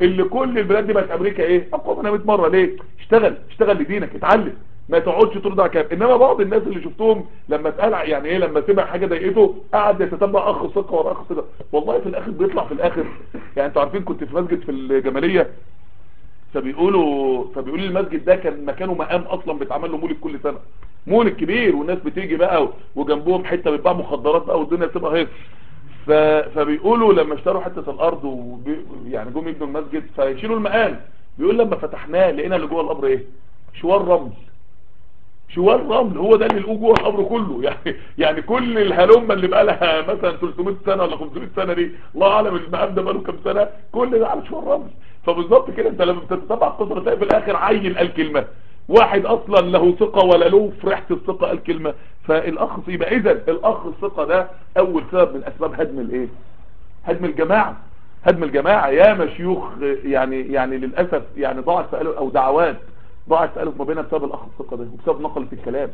اللي كل البلاد دي بقت أمريكا إيه؟ أقوى منها 100 مرة. ليه؟ اشتغل اشتغل لدينك اتعلم. ما تقعدش ترد على كلام إنما بعض الناس اللي شفتهم لما اتقال يعني إيه لما سمع حاجة ضايقته قعد يتتبع أخ ثقة ورا أخ ثقة. والله في الآخر بيطلع في الآخر. يعني أنتوا عارفين كنت في مسجد في الجمالية فبيقولوا فبيقولوا المسجد ده كان مكانه مقام أصلا بيتعمل له مولد كل سنة. مولد كبير والناس بتيجي بقى وجنبهم حتة بتباع مخدرات بقى والدنيا بتبقى هيص ف... فبيقولوا لما اشتروا حتة الأرض وبي... يعني جم يبنوا المسجد فيشيلوا المقام. بيقول لما فتحناه لقينا اللي جوه القبر إيه؟ شوار رمل. شوال رمل هو ده اللي لقوه جوه القبر كله. يعني يعني كل الهلمة اللي بقى لها مثلا 300 سنة ولا 500 سنة دي الله أعلم المقام ده بقى له كام سنة كل ده على شوال رمل. فبالظبط كده أنت لما بتتبع القصة تلاقي في الآخر عين قال كلمه واحد أصلا له ثقة ولا له في ريحه الثقة قال كلمه فالاخ يبقى اذا الأخ الثقة ده أول سبب من أسباب هدم الإيه؟ هدم الجماعة. هدم الجماعة يا مشيوخ يعني يعني للأسف يعني ضاعت في أو دعوات. ضاعت ألف ما بينها بسبب الاخ الثقة ده وبسبب نقل في الكلام.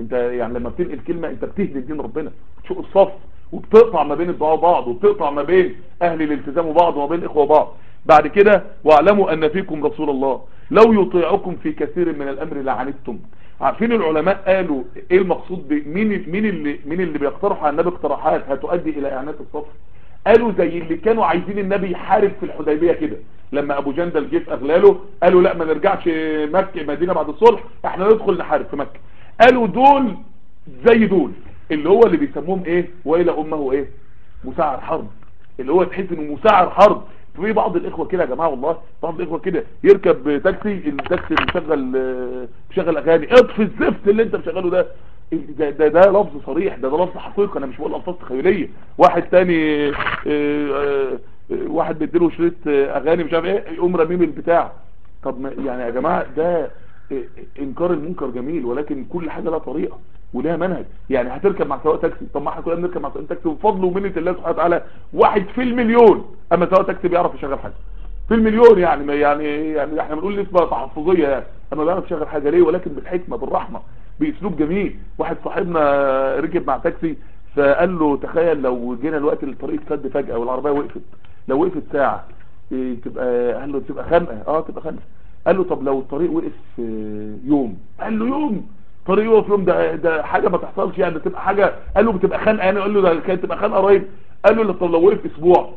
انت يعني لما بتنقل كلمة انت بتهدي دين ربنا بتشق الصف وبتقطع ما بين الدعاء بعض وبتقطع ما بين أهل الالتزام وبعض وما بين إخوة بعض بعد كده واعلموا أن فيكم رسول الله. لو يطيعكم في كثير من الأمر لعنتم. عارفين العلماء قالوا إيه المقصود مين مين اللي مين اللي بيقترحوا على النبي اقتراحات هتؤدي إلى إعانات الصف. قالوا زي اللي كانوا عايزين النبي يحارب في الحديبية كده. لما أبو جندل جه في أغلاله قالوا لا ما نرجعش مكة مدينة بعد الصلح إحنا ندخل نحارب في مكة. قالوا دول زي دول اللي هو اللي بيسموهم إيه؟ والى أمه إيه؟ مساعر حرب. اللي هو تحس إنه مساعر حرب. في بعض الإخوة كده يا جماعة والله بعض الإخوة كده يركب تاكسي التاكسي مشغل مشغل أغاني. اطفي الزفت اللي أنت مشغله ده. ده, ده, ده لفظ صريح ده, ده لفظ حقيقي أنا مش بقول ألفاظ تخيلية. واحد تاني آه آه واحد بيديله شريط أغاني مش عارف إيه يقوم راميه من البتاع. طب ما يعني يا جماعة ده إنكار المنكر جميل ولكن كل حاجة لها طريقة ولها منهج. يعني هتركب مع سواق تاكسي. طب ما إحنا كلنا بنركب مع سواق تاكسي بفضل ومنه الله سبحانه وتعالى واحد في المليون. أما سواق تاكسي بيعرف يشغل حاجة. في المليون يعني يعني يعني إحنا بنقول نسبة تحفظية يعني. أما بيعرف يشغل حاجة ليه؟ ولكن بالحكمة بالرحمة بأسلوب جميل. واحد صاحبنا ركب مع تاكسي فقال له تخيل لو جينا الوقت الطريق اتسد فجأة والعربية وقفت. لو وقفت ساعة إيه تبقى قال له تبقى خنقه آه تبقى خنقه قال له طب لو الطريق وقف يوم. قال له يوم. طريق يقف يوم ده ده حاجة ما تحصلش يعني تبقى حاجة. قال له بتبقى خنقه يعني؟ قال له ده كانت تبقى خنقه قريب. قال له طب لو وقف أسبوع.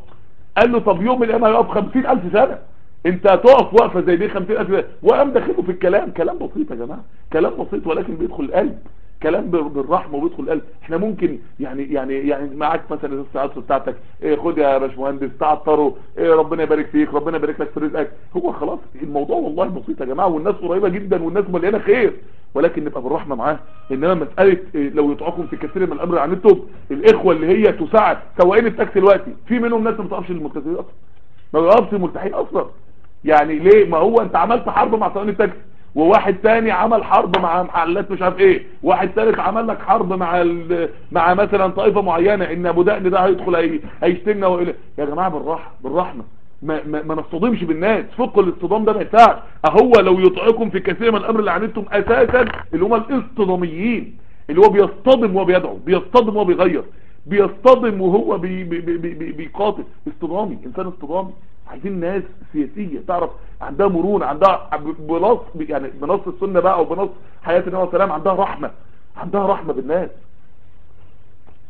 قال له طب يوم الأيام هيقف 50000 سنة. أنت هتقف وقفه زي دي 50000 سنة. وقام داخله في الكلام. كلام بسيط يا جماعة. كلام بسيط ولكن بيدخل القلب. كلام بال- بالرحمه وبيدخل القلب إحنا ممكن يعني يعني يعني معاك مثلا الساعات بتاعتك. إيه خد يا باشمهندس تعطروا إيه ربنا يبارك فيك ربنا يبارك لك في رزقك. هو خلاص الموضوع والله بسيط يا جماعة والناس قريبة جدا والناس مليانة خير. ولكن نبقى بالرحمة معاه. إنما مسألة إيه لو يطعكم في كثير من الأمر عنتم الإخوة اللي هي تساعد. سواقين التاكسي دلوقتي. في منهم ناس ما بتقفش للملتزمين أصلا. ما بيقفش الملتحين أصلا. يعني ليه؟ ما هو أنت عملت حرب مع سواقين التاكسي وواحد تاني عمل حرب مع محلات مش عارف إيه واحد ثالث عمل لك حرب مع. مع مثلا طائفة معينة إن أبو دقن ده هيدخل هي... هيشتمنا وإلى... يا جماعة بالراحه بالرحمة ما, ما, ما نصطدمش بالناس فوق الاصطدام ده ما ينفعش أهو لو يطعكم في كثير من الأمر اللي عنتم أساسا اللي هم الإصطداميين اللي هو بيصطدم وهو بيدعو بيصطدم وهو بيغير بيصطدم وهو بي بي بي بي بيقاتل إصطدامي إنسان إصطدامي عايزين ناس سياسية تعرف عندها مرونة عندها بنص يعني بنص السنة بقى أو بنص حياة النبي عليه السلام عندها رحمة عندها رحمة بالناس.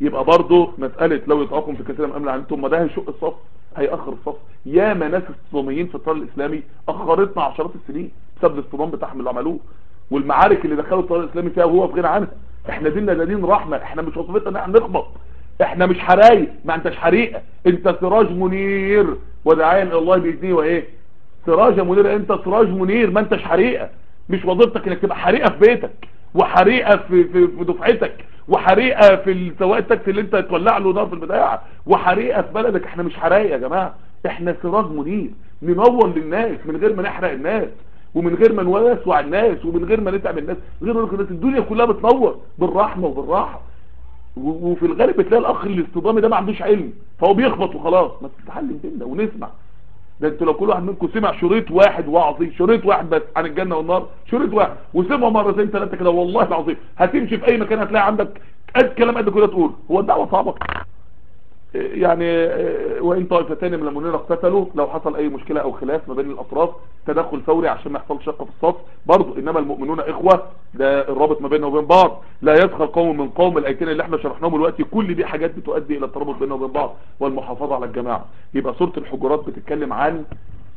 يبقى برضو مسألة لو يطعقم في كثير من الأمر عنتم ما ده هيشق الصف هيأخر الصف. يا ناس اصطداميين في الطريق الإسلامي أخرتنا عشرات السنين بسبب الاصطدام بتاعهم اللي عملوه والمعارك اللي دخلوا الطريق الإسلامي فيها وهو في غنى عنها. إحنا ديننا دين رحمة إحنا مش وظيفتنا إن إحنا نخبط. إحنا مش حرايق ما انتش حريقة. أنت سراج منير. إلى الله بإذنه وإيه؟ سراج منير أنت سراج منير ما أنتش حريقة. مش وظيفتك إنك تبقى حريقة في بيتك وحريقة في, في, في دفعتك وحريقة في سواق التاكسي اللي أنت تولع له نار في البداية وحريقة في بلدك. إحنا مش حرايق يا جماعة. إحنا سراج منير. ننور للناس من غير ما نحرق الناس ومن غير ما نوسع الناس ومن غير ما نتعب الناس. غير الناس الدنيا كلها بتنور بالرحمة وبالراحة. و- وفي الغالب بتلاقي الأخ الاصطدامي ده ما عندوش علم فهو بيخبط وخلاص. ما تتعلم بينا ونسمع. ده أنتوا لو كل واحد منكم سمع شريط واحد وعظيم شريط واحد بس عن الجنة والنار شريط واحد وسمعه مرتين ثلاثة كده والله العظيم. هتمشي في أي مكان هتلاقي عندك قد كلام قد كده تقول. هو الدعوة صعبة. يعني وإن طائفتان من المؤمنين اقتتلوا لو حصل أي مشكلة أو خلاف ما بين الأطراف تدخل فوري عشان ما يحصلش شق في الصف برضه إنما المؤمنون إخوة ده الرابط ما بيننا وبين بعض. لا يدخل قوم من قوم الأيتين اللي إحنا شرحناهم دلوقتي. كل دي حاجات بتؤدي إلى الترابط بيننا وبين بعض والمحافظة على الجماعة. يبقى سورة الحجرات بتتكلم عن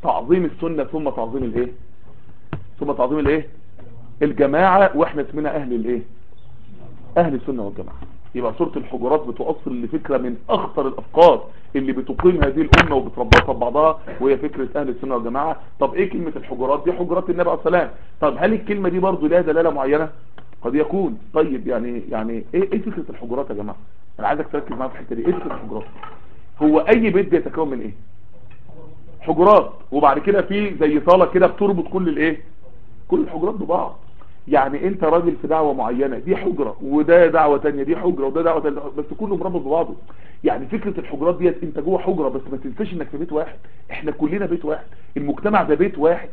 تعظيم السنة ثم تعظيم الإيه؟ ثم تعظيم الإيه؟ الجماعة وإحنا اسمنا أهل الإيه؟ أهل السنة والجماعة. يبقى سورة الحجرات بتوصل لفكرة من أخطر الأفكار اللي بتقيم هذه الأمة وبتربطها ببعضها وهي فكرة أهل السنة والجماعة. طب إيه كلمة الحجرات؟ دي حجرات النبي عليه السلام طب هل الكلمة دي برضو لها دلالة معينة؟ قد يكون. طيب يعني يعني إيه إيه فكرة الحجرات يا جماعة؟ أنا عايزك تركز معايا في الحتة دي. إيه فكرة الحجرات؟ هو أي بيت بيتكون من إيه؟ حجرات. وبعد كده في زي صالة كده بتربط كل الإيه؟ كل الحجرات ببعض. يعني انت راجل في دعوة معينة دي حجرة وده دعوة تانية دي حجرة وده دعوة تانية بس كله مربط ببعضه. يعني فكرة الحجرات ديت انت جوه حجرة بس ما تنساش انك في بيت واحد. إحنا كلنا بيت واحد. المجتمع ده بيت واحد.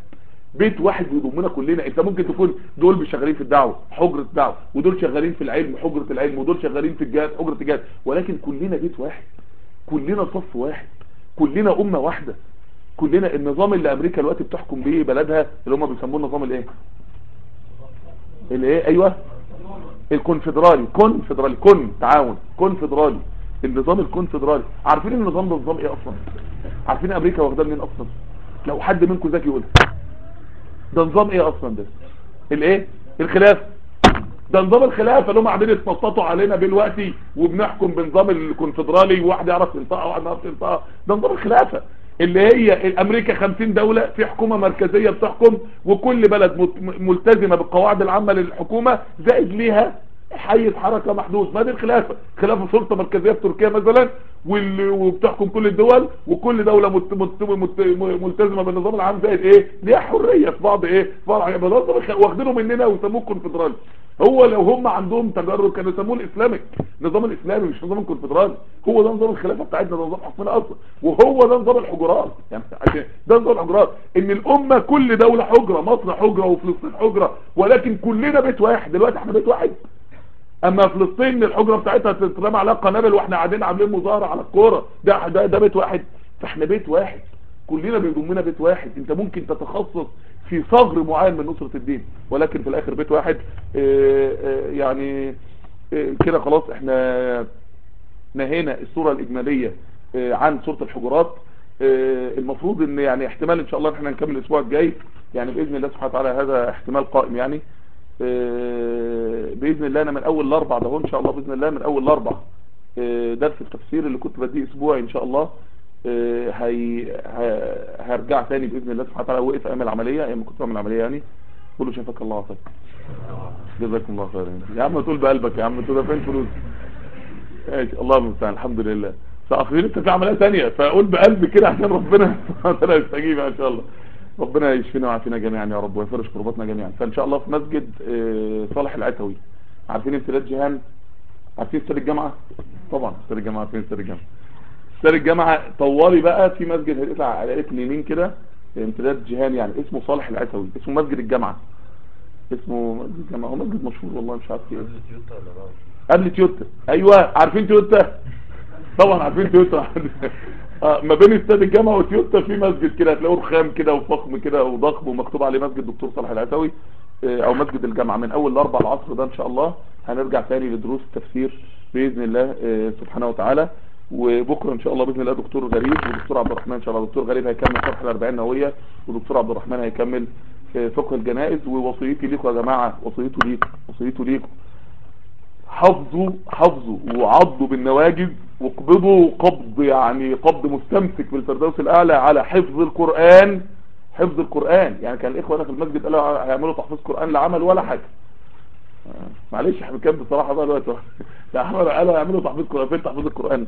بيت واحد بيضمنا كلنا. انت ممكن تكون دول شغالين في الدعوة حجرة دعوة ودول شغالين في العلم حجرة العلم ودول شغالين في الجهاد حجرة الجهاد. ولكن كلنا بيت واحد. كلنا صف واحد. كلنا أمة واحدة. كلنا النظام اللي أمريكا دلوقتي بتحكم بيه بلدها اللي هم بيسموه النظام الإيه؟ الايه؟ أيوه. الكونفدرالي. كونفدرالي. كون تعاون. كونفدرالي. النظام الكونفدرالي. عارفين النظام ده نظام إيه أصلا؟ عارفين أمريكا واخداه منين أصلا؟ لو حد منكم ذكي يقول. ده نظام إيه أصلا ده؟ الإيه؟ الخلافه ده نظام الخلافه اللي هم قاعدين يتنططوا علينا دلوقتي وبنحكم بنظام الكونفدرالي وواحد يعرف ينطقها وواحد ما يعرفش ينطقها. ده نظام الخلافة. اللي هي الأمريكا 50 دولة في حكومة مركزية بتحكم وكل بلد ملتزمة بالقواعد العامة للحكومة زائد ليها حيز حركة محدود ما دي الخلافة خلافة سلطة مركزية في تركيا مثلا وبتحكم كل الدول وكل دولة مت- مت- مت- ملتزمة بالنظام العام زائد إيه؟ ليها حرية في بعض إيه؟ في بعض واخدينه مننا ويسموه كونفدرالي. هو لو هم عندهم تجرب كانوا يسموه الاسلامي النظام الإسلامي مش نظام الكونفدرالي. هو ده نظام الخلافة بتاعتنا ده نظام حكمنا أصلا. وهو ده نظام الحجرات. يعني عشان ده نظام الحجرات. إن الأمة كل دولة حجرة مصر حجرة وفلسطين حجرة ولكن كلنا بيت واحد. دلوقتي إحنا بيت واحد. أما فلسطين الحجرة بتاعتها تترمى عليها قنابل وإحنا قاعدين عاملين مظاهرة على الكورة. ده ده بيت واحد. فإحنا بيت واحد. كلنا بيضمنا بيت واحد. أنت ممكن تتخصص في ثغر معين من نصرة الدين ولكن في الآخر بيت واحد آه آه يعني آه كده خلاص إحنا نهينا الصورة الإجمالية عن صورة الحجرات. المفروض إن يعني احتمال إن شاء الله إحنا نكمل الأسبوع الجاي يعني بإذن الله سبحانه وتعالى هذا احتمال قائم يعني. آه، بإذن الله أنا من أول الأربع ده إن شاء الله بإذن الله من أول الأربع آه، درس التفسير اللي كنت بديه اسبوعي إن شاء الله. آه، هي ه- هرجع تاني بإذن الله سبحانه وتعالى. وقف أيام العملية. أيام ما كنت بعمل العملية يعني. كله شافك الله عافاك جزاكم الله خيرا يا عم تقول بقلبك يا عم. تقول فين فلوس؟ ماشي. الله المستعان. الحمد لله. فاخرين أنت في عملية ثانية فاقول بقلبي كده عشان ربنا وتعالى يستجيب إن شاء الله. ربنا يشفينا ويعافينا جميعا يا رب ويفرج كرباتنا جميعا. فإن شاء الله في مسجد آه، صالح العتوي عارفين امتداد جيهان؟ عارفين استاد الجامعة؟ طبعا استاد الجامعة. عارفين استاد الجامعة. استاد الجامعة طوالي بقى في مسجد هيطلع على اليمين كده امتداد جيهان يعني اسمه صالح العتوي اسمه مسجد الجامعة. اسمه مسجد الجامعة هو مسجد مشهور والله مش عارف إيه قبل تويوتا. أيوه عارفين تويوتا؟ طبعا عارفين تويوتا. آه، ما بين استاد الجامعة وتويوتا في مسجد كده هتلاقوه رخام كده وفخم كده وضخم ومكتوب عليه مسجد دكتور صالح العتاوي آه، أو مسجد الجامعة. من أول الأربع العصر ده إن شاء الله هنرجع تاني لدروس التفسير بإذن الله آه، سبحانه وتعالى. وبكرة إن شاء الله بإذن الله دكتور غريب ودكتور عبد الرحمن إن شاء الله دكتور غريب هيكمل شرح الأربعين نوويه ودكتور عبد الرحمن هيكمل آه، فقه الجنائز ووصيتي ليكم يا جماعة وصيته ليكم وصيته ليكم. حفظوا حفظوا وعضوا بالنواجذ واقبضوا قبض يعني قبض مستمسك بالفردوس الأعلى على حفظ القرآن حفظ القرآن. يعني كان الإخوة هنا في المسجد قالوا هيعملوا تحفيظ قرآن لا عمل ولا حاجة. آه، معلش إحنا كان بصراحة بقى الوقت يا احمد قالوا هيعملوا تحفيظ قرآن. فين تحفيظ القرآن؟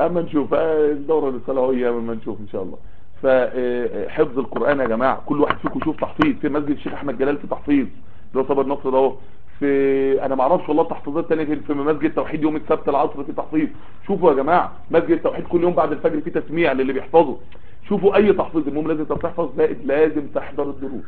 أما نشوف آه، الدورة الثانوية أما نشوف إن شاء الله. فحفظ القرآن يا جماعة. كل واحد فيكم يشوف تحفيظ. في مسجد الشيخ أحمد جلال في تحفيظ. اللي هو صبر نصر ده في أنا ما أعرفش والله تحفيظات تانية في مسجد التوحيد يوم السبت العصر في تحفيظ. شوفوا يا جماعة. مسجد التوحيد كل يوم بعد الفجر في تسميع للي بيحفظوا شوفوا أي تحفيظ المهم لازم انت بتحفظ زائد لازم تحضر الدروس.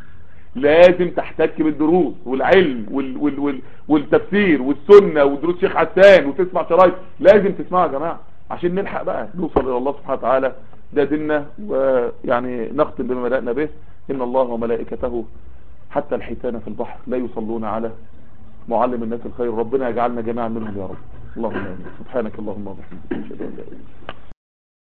لازم تحتك بالدروس والعلم وال وال وال والتفسير والسنة ودروس شيخ حسان وتسمع شرايط. لازم تسمعها يا جماعة. عشان نلحق بقى نوصل إلى الله سبحانه وتعالى. ده ديننا ويعني نختم بما بدأنا به. إن الله وملائكته حتى الحيتان في البحر لا يصلون على معلم الناس الخير. ربنا يجعلنا جميعا منهم يا رب. اللهم آمين. سبحانك اللهم وبحمدك. أشهد أن لا إله إلا أنت.